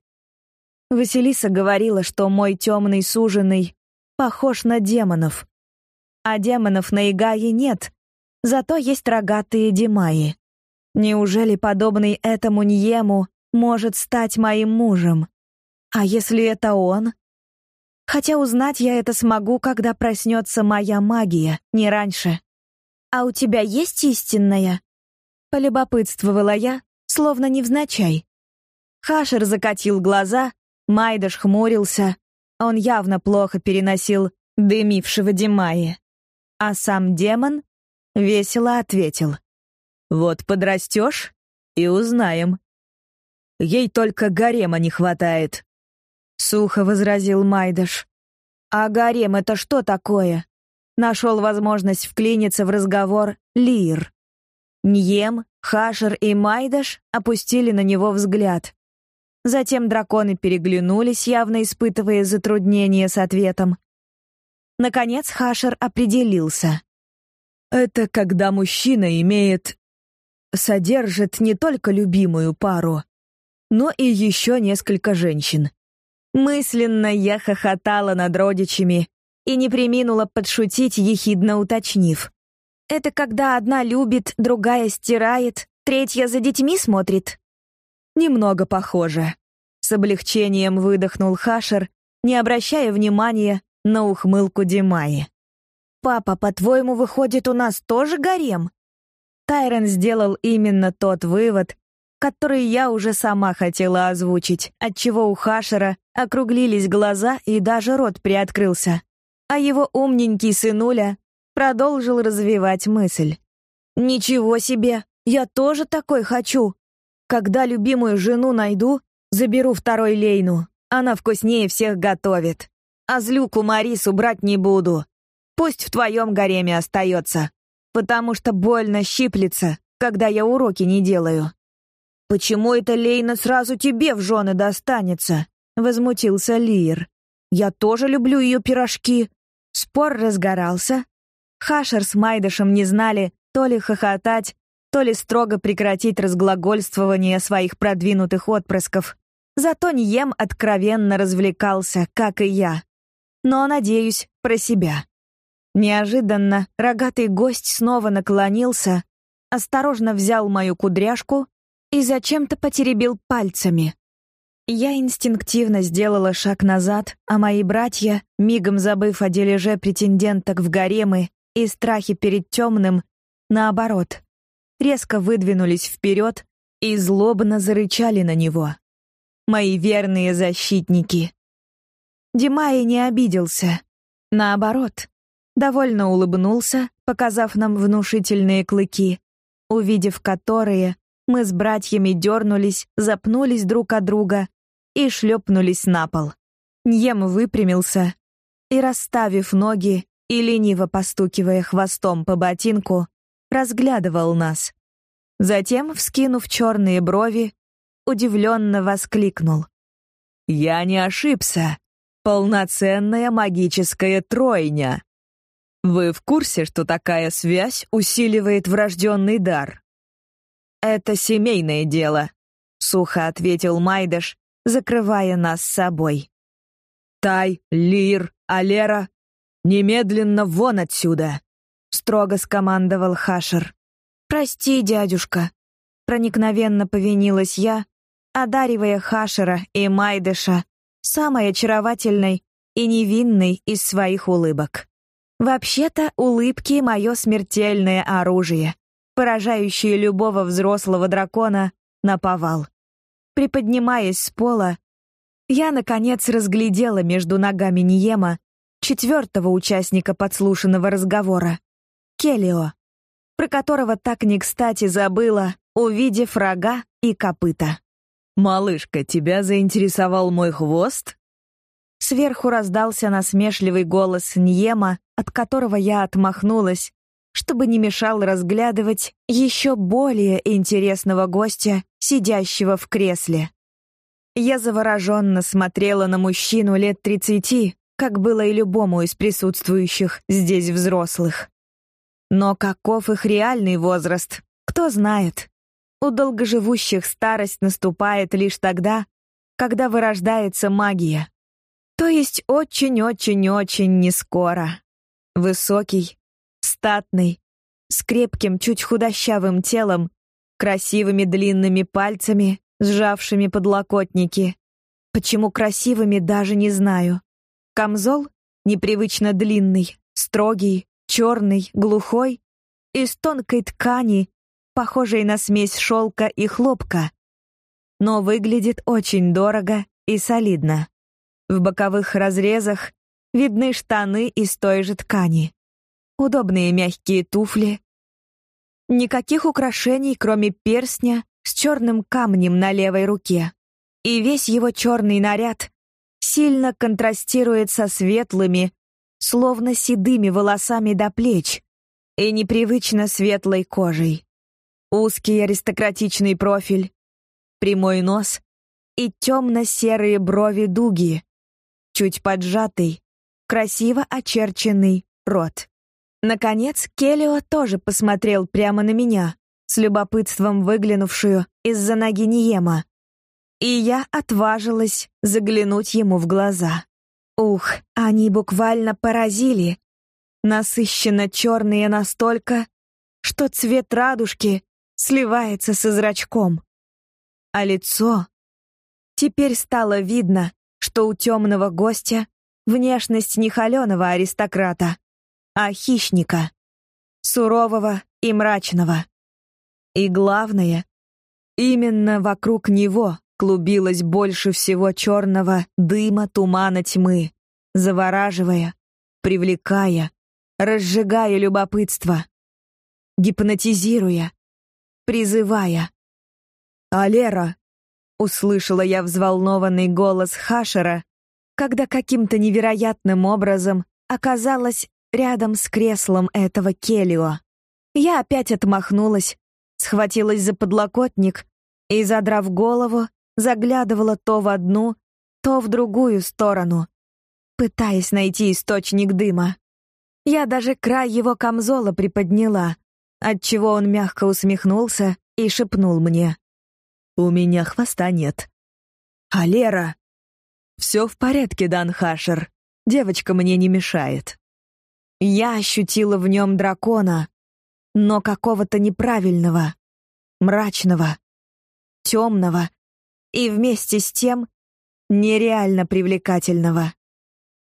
Василиса говорила, что мой темный суженый похож на демонов. А демонов на Игае нет, зато есть рогатые Димаи. Неужели подобный этому Ньему может стать моим мужем. А если это он? Хотя узнать я это смогу, когда проснется моя магия, не раньше. А у тебя есть истинная? Полюбопытствовала я, словно невзначай. Хашер закатил глаза, Майдаш хмурился, он явно плохо переносил дымившего Димаи. А сам демон весело ответил. «Вот подрастешь и узнаем». «Ей только гарема не хватает», — сухо возразил Майдаш. «А гарем — это что такое?» Нашел возможность вклиниться в разговор Лир. Ньем, Хашер и Майдаш опустили на него взгляд. Затем драконы переглянулись, явно испытывая затруднения с ответом. Наконец Хашер определился. Это когда мужчина имеет содержит не только любимую пару, но и еще несколько женщин. Мысленно я хохотала над родичами и не преминула подшутить, ехидно уточнив. «Это когда одна любит, другая стирает, третья за детьми смотрит?» Немного похоже. С облегчением выдохнул Хашер, не обращая внимания на ухмылку Димаи. «Папа, по-твоему, выходит, у нас тоже гарем?» Тайрон сделал именно тот вывод, который я уже сама хотела озвучить, отчего у Хашера округлились глаза и даже рот приоткрылся. А его умненький сынуля продолжил развивать мысль. «Ничего себе! Я тоже такой хочу! Когда любимую жену найду, заберу второй Лейну. Она вкуснее всех готовит. А злюку Марису брать не буду. Пусть в твоем гареме остается, потому что больно щиплется, когда я уроки не делаю». «Почему эта Лейна сразу тебе в жены достанется?» — возмутился Лир. «Я тоже люблю ее пирожки». Спор разгорался. Хашер с Майдышем не знали то ли хохотать, то ли строго прекратить разглагольствование своих продвинутых отпрысков. Зато Ньем откровенно развлекался, как и я. Но, надеюсь, про себя. Неожиданно рогатый гость снова наклонился, осторожно взял мою кудряшку и зачем-то потеребил пальцами. Я инстинктивно сделала шаг назад, а мои братья, мигом забыв о дележе претенденток в гаремы и страхе перед темным, наоборот, резко выдвинулись вперед и злобно зарычали на него. Мои верные защитники. Димай не обиделся. Наоборот, довольно улыбнулся, показав нам внушительные клыки, увидев которые, мы с братьями дернулись, запнулись друг от друга и шлепнулись на пол. Ньем выпрямился и, расставив ноги и лениво постукивая хвостом по ботинку, разглядывал нас. Затем, вскинув черные брови, удивленно воскликнул. «Я не ошибся. Полноценная магическая тройня. Вы в курсе, что такая связь усиливает врожденный дар?» «Это семейное дело», — сухо ответил Майдаш, закрывая нас собой. «Тай, Лир, Алера, немедленно вон отсюда!» — строго скомандовал Хашер. «Прости, дядюшка», — проникновенно повинилась я, одаривая Хашера и Майдыша самой очаровательной и невинной из своих улыбок. Вообще-то улыбки — мое смертельное оружие, поражающее любого взрослого дракона на повал. Приподнимаясь с пола, я, наконец, разглядела между ногами Ниема четвертого участника подслушанного разговора — Келио, про которого так не кстати забыла, увидев рога и копыта. «Малышка, тебя заинтересовал мой хвост?» Сверху раздался насмешливый голос Ньема, от которого я отмахнулась, чтобы не мешал разглядывать еще более интересного гостя, сидящего в кресле. Я завороженно смотрела на мужчину лет тридцати, как было и любому из присутствующих здесь взрослых. Но каков их реальный возраст, кто знает. У долгоживущих старость наступает лишь тогда, когда вырождается магия. То есть очень-очень-очень нескоро. Высокий, статный, с крепким, чуть худощавым телом, красивыми длинными пальцами, сжавшими подлокотники. Почему красивыми, даже не знаю. Камзол непривычно длинный, строгий, черный, глухой, из тонкой ткани, похожей на смесь шелка и хлопка, но выглядит очень дорого и солидно. В боковых разрезах видны штаны из той же ткани. Удобные мягкие туфли. Никаких украшений, кроме перстня с черным камнем на левой руке. И весь его черный наряд сильно контрастирует со светлыми, словно седыми волосами до плеч и непривычно светлой кожей. Узкий аристократичный профиль, прямой нос и темно-серые брови дуги, чуть поджатый, красиво очерченный рот. Наконец, Келио тоже посмотрел прямо на меня, с любопытством выглянувшую из-за ноги Ниема. И я отважилась заглянуть ему в глаза. Ух, они буквально поразили. Насыщенно черные настолько, что цвет радужки сливается со зрачком. А лицо... Теперь стало видно, что у темного гостя внешность не аристократа, а хищника, сурового и мрачного. И главное, именно вокруг него клубилось больше всего черного дыма тумана тьмы, завораживая, привлекая, разжигая любопытство, гипнотизируя, призывая. «Алера!» — услышала я взволнованный голос Хашера, когда каким-то невероятным образом оказалась рядом с креслом этого Келио. Я опять отмахнулась, схватилась за подлокотник и, задрав голову, заглядывала то в одну, то в другую сторону, пытаясь найти источник дыма. Я даже край его камзола приподняла, отчего он мягко усмехнулся и шепнул мне. «У меня хвоста нет». «А Лера?» «Все в порядке, Дан Хашер. Девочка мне не мешает». Я ощутила в нем дракона, но какого-то неправильного, мрачного, темного и вместе с тем нереально привлекательного.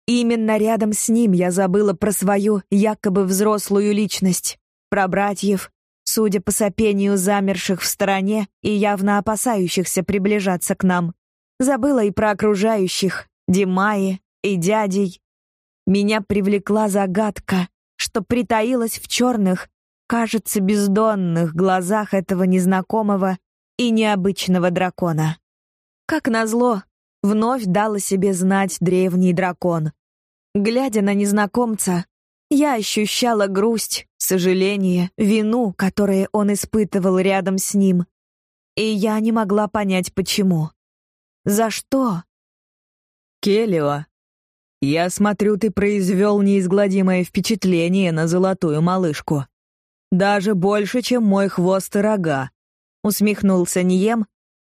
Именно рядом с ним я забыла про свою якобы взрослую личность, про братьев, судя по сопению замерших в стороне и явно опасающихся приближаться к нам. Забыла и про окружающих, Димаи и дядей. Меня привлекла загадка, что притаилась в черных, кажется, бездонных глазах этого незнакомого и необычного дракона. Как назло, вновь дал о себе знать древний дракон. Глядя на незнакомца, я ощущала грусть, сожаление, вину, которые он испытывал рядом с ним. И я не могла понять, почему. За что? Келио, я смотрю, ты произвел неизгладимое впечатление на золотую малышку. Даже больше, чем мой хвост и рога. Усмехнулся Нием,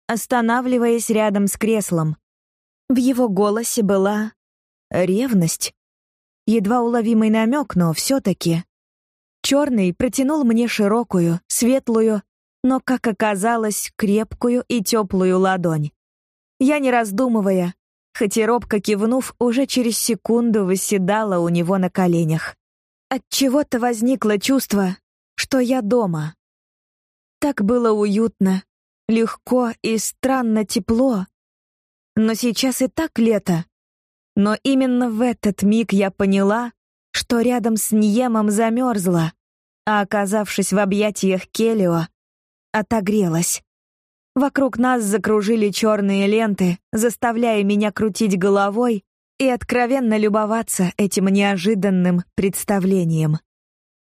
останавливаясь рядом с креслом. В его голосе была ревность. Едва уловимый намек, но все-таки. Черный протянул мне широкую, светлую, но, как оказалось, крепкую и теплую ладонь. Я, не раздумывая, хоть и робко кивнув, уже через секунду восседала у него на коленях. От чего-то возникло чувство, что я дома. Так было уютно, легко и странно тепло. Но сейчас и так лето. Но именно в этот миг я поняла, что рядом с Ниемом замерзла, а оказавшись в объятиях Келио, отогрелась. Вокруг нас закружили черные ленты, заставляя меня крутить головой и откровенно любоваться этим неожиданным представлением.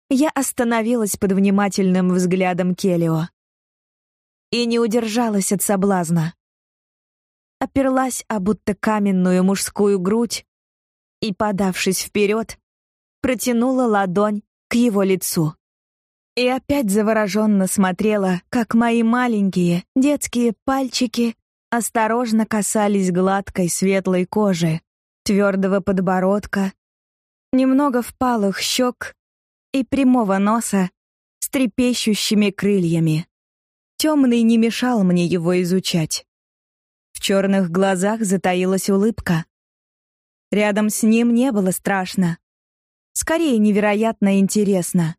Я остановилась под внимательным взглядом Келио и не удержалась от соблазна. Оперлась о будто каменную мужскую грудь и, подавшись вперед, протянула ладонь к его лицу. И опять завороженно смотрела, как мои маленькие детские пальчики осторожно касались гладкой светлой кожи, твердого подбородка, немного впалых щек и прямого носа с трепещущими крыльями. Темный не мешал мне его изучать. В черных глазах затаилась улыбка. Рядом с ним не было страшно. Скорее, невероятно интересно.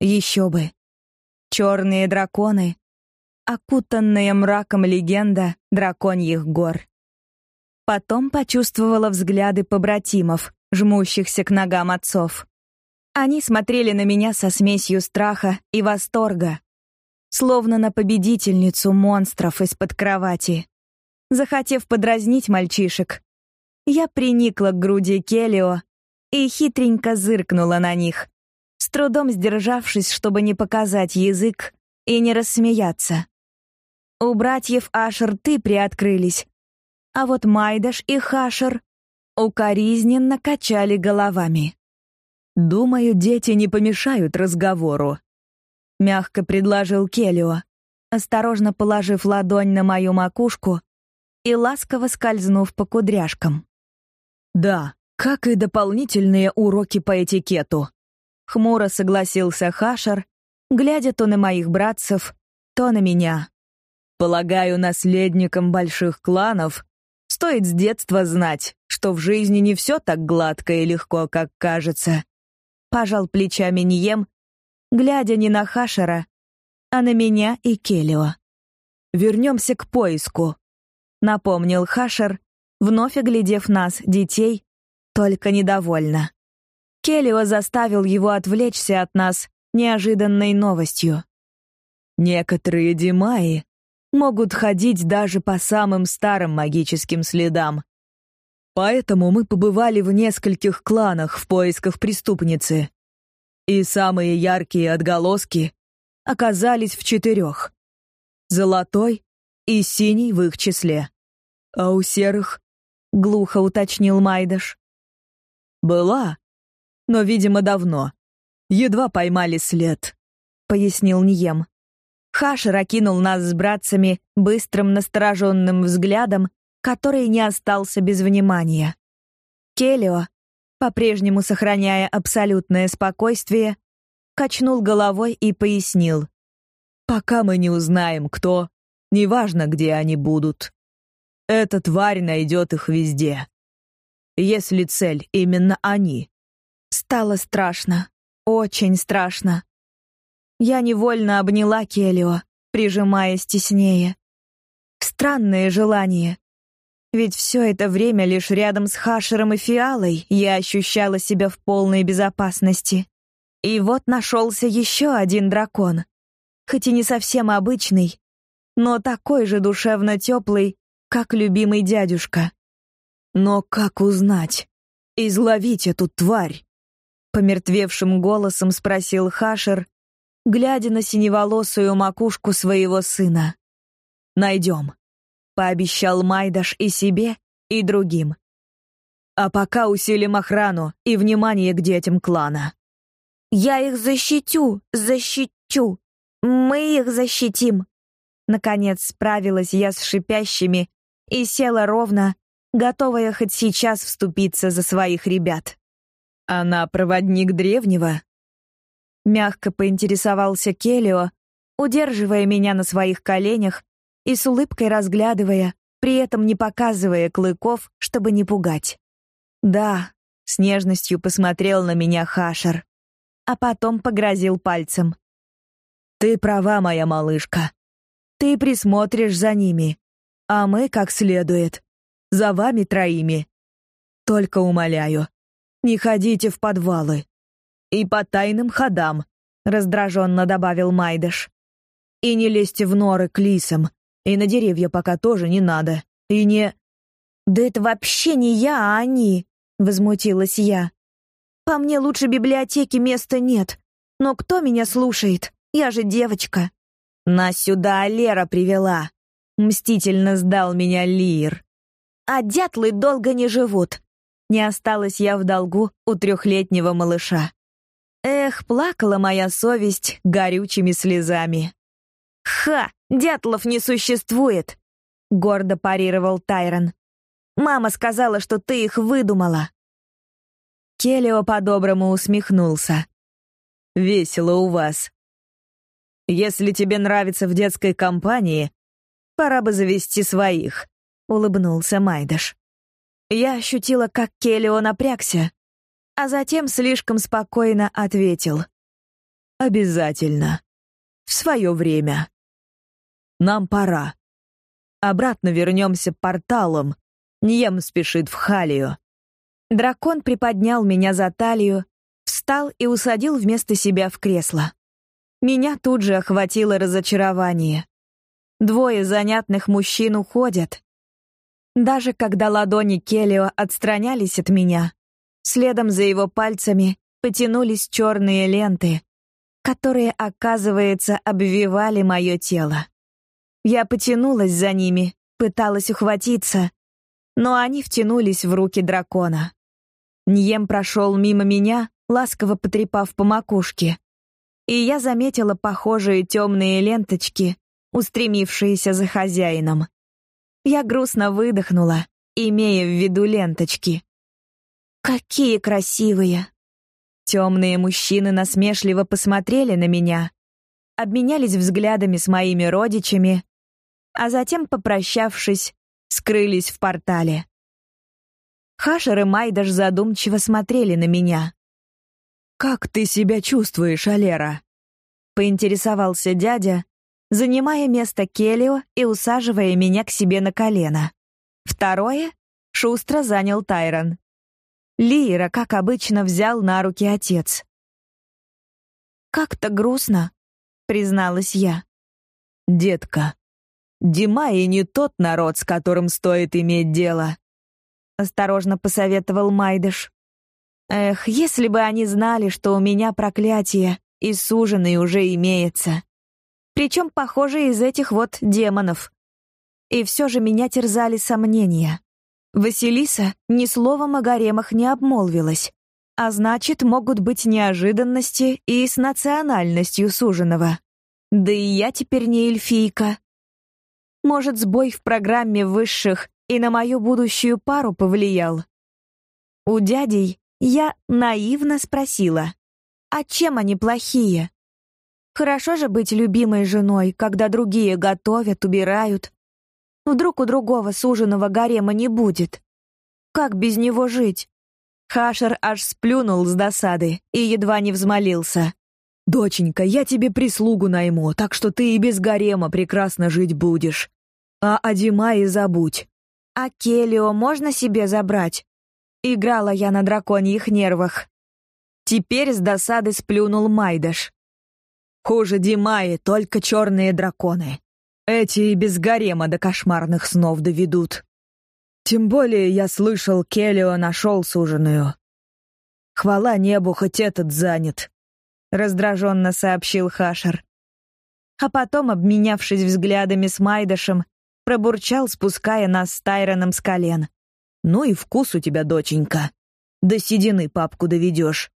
Еще бы. Черные драконы, окутанная мраком легенда драконьих гор. Потом почувствовала взгляды побратимов, жмущихся к ногам отцов. Они смотрели на меня со смесью страха и восторга, словно на победительницу монстров из-под кровати. Захотев подразнить мальчишек, я приникла к груди Келио и хитренько зыркнула на них, с трудом сдержавшись, чтобы не показать язык и не рассмеяться. У братьев Ашер ты приоткрылись, а вот Майдаш и Хашер укоризненно качали головами. «Думаю, дети не помешают разговору», — мягко предложил Келио, осторожно положив ладонь на мою макушку и ласково скользнув по кудряшкам. «Да, как и дополнительные уроки по этикету», — хмуро согласился Хашер, глядя то на моих братцев, то на меня. «Полагаю, наследникам больших кланов стоит с детства знать, что в жизни не все так гладко и легко, как кажется. Пожал плечами Нием, глядя не на Хашера, а на меня и Келио. Вернемся к поиску, напомнил Хашер, вновь оглядев нас, детей, только недовольно. Келио заставил его отвлечься от нас неожиданной новостью. Некоторые Димаи могут ходить даже по самым старым магическим следам. Поэтому мы побывали в нескольких кланах в поисках преступницы. И самые яркие отголоски оказались в четырех. Золотой и синий в их числе. А у серых, — глухо уточнил Майдаш. Была, но, видимо, давно. Едва поймали след, — пояснил Нием. Хашер окинул нас с братцами быстрым настороженным взглядом, который не остался без внимания. Келио, по-прежнему сохраняя абсолютное спокойствие, качнул головой и пояснил. «Пока мы не узнаем, кто, неважно, где они будут. Эта тварь найдет их везде. Если цель именно они». Стало страшно, очень страшно. Я невольно обняла Келио, прижимаясь теснее. Странное желание. Ведь все это время лишь рядом с Хашером и Фиалой я ощущала себя в полной безопасности. И вот нашелся еще один дракон. Хоть и не совсем обычный, но такой же душевно теплый, как любимый дядюшка. Но как узнать? Изловить эту тварь? Помертвевшим голосом спросил Хашер, глядя на синеволосую макушку своего сына. «Найдем», — пообещал Майдаш и себе, и другим. «А пока усилим охрану и внимание к детям клана». «Я их защитю, защитю. Мы их защитим». Наконец справилась я с шипящими и села ровно, готовая хоть сейчас вступиться за своих ребят. «Она проводник древнего?» Мягко поинтересовался Келио, удерживая меня на своих коленях и с улыбкой разглядывая, при этом не показывая клыков, чтобы не пугать. «Да», — с нежностью посмотрел на меня Хашер, а потом погрозил пальцем. «Ты права, моя малышка. Ты присмотришь за ними, а мы, как следует, за вами троими. Только умоляю, не ходите в подвалы. «И по тайным ходам», — раздраженно добавил Майдаш. «И не лезьте в норы к лисам, и на деревья пока тоже не надо, и не...» «Да это вообще не я, а они», — возмутилась я. «По мне лучше библиотеки места нет. Но кто меня слушает? Я же девочка». «Нас сюда Лера привела», — мстительно сдал меня Лир. «А дятлы долго не живут». Не осталась я в долгу у трехлетнего малыша. Эх, плакала моя совесть горючими слезами. «Ха! Дятлов не существует!» — гордо парировал Тайрон. «Мама сказала, что ты их выдумала». Келио по-доброму усмехнулся. «Весело у вас. Если тебе нравится в детской компании, пора бы завести своих», — улыбнулся Майдаш. Я ощутила, как Келио напрягся, а затем слишком спокойно ответил. «Обязательно. В свое время. Нам пора. Обратно вернемся порталом, Ньем спешит в Халию. Дракон приподнял меня за талию, встал и усадил вместо себя в кресло. Меня тут же охватило разочарование. Двое занятных мужчин уходят. Даже когда ладони Келио отстранялись от меня, следом за его пальцами потянулись черные ленты, которые, оказывается, обвивали мое тело. Я потянулась за ними, пыталась ухватиться, но они втянулись в руки дракона. Ньем прошел мимо меня, ласково потрепав по макушке, и я заметила похожие темные ленточки, устремившиеся за хозяином. Я грустно выдохнула, имея в виду ленточки. Какие красивые! Темные мужчины насмешливо посмотрели на меня, обменялись взглядами с моими родичами, а затем, попрощавшись, скрылись в портале. Хашер и Майдаш задумчиво смотрели на меня. «Как ты себя чувствуешь, Алера?» — поинтересовался дядя, занимая место Келио и усаживая меня к себе на колено. Второе шустро занял Тайрон. Лира, как обычно, взял на руки отец. «Как-то грустно», — призналась я. «Детка, Димаи не тот народ, с которым стоит иметь дело», — осторожно посоветовал Майдыш. «Эх, если бы они знали, что у меня проклятие, и суженый уже имеется. Причем, похоже, из этих вот демонов. И все же меня терзали сомнения. Василиса ни словом о гаремах не обмолвилась. А значит, могут быть неожиданности и с национальностью суженого. Да и я теперь не эльфийка. Может, сбой в программе высших и на мою будущую пару повлиял? У дядей я наивно спросила, а чем они плохие? Хорошо же быть любимой женой, когда другие готовят, убирают. Вдруг у другого суженого гарема не будет. Как без него жить? Хашер аж сплюнул с досады и едва не взмолился. «Доченька, я тебе прислугу найму, так что ты и без гарема прекрасно жить будешь. А о Димае забудь». «А Келио можно себе забрать?» Играла я на драконьих нервах. Теперь с досады сплюнул Майдаш. Хуже Димаи только черные драконы. Эти и без гарема до кошмарных снов доведут. Тем более я слышал, Келио нашел суженую. Хвала небу, хоть этот занят, — раздраженно сообщил Хашер. А потом, обменявшись взглядами с Майдашем, пробурчал, спуская нас с Тайроном с колен. «Ну и вкус у тебя, доченька. До седины папку доведешь.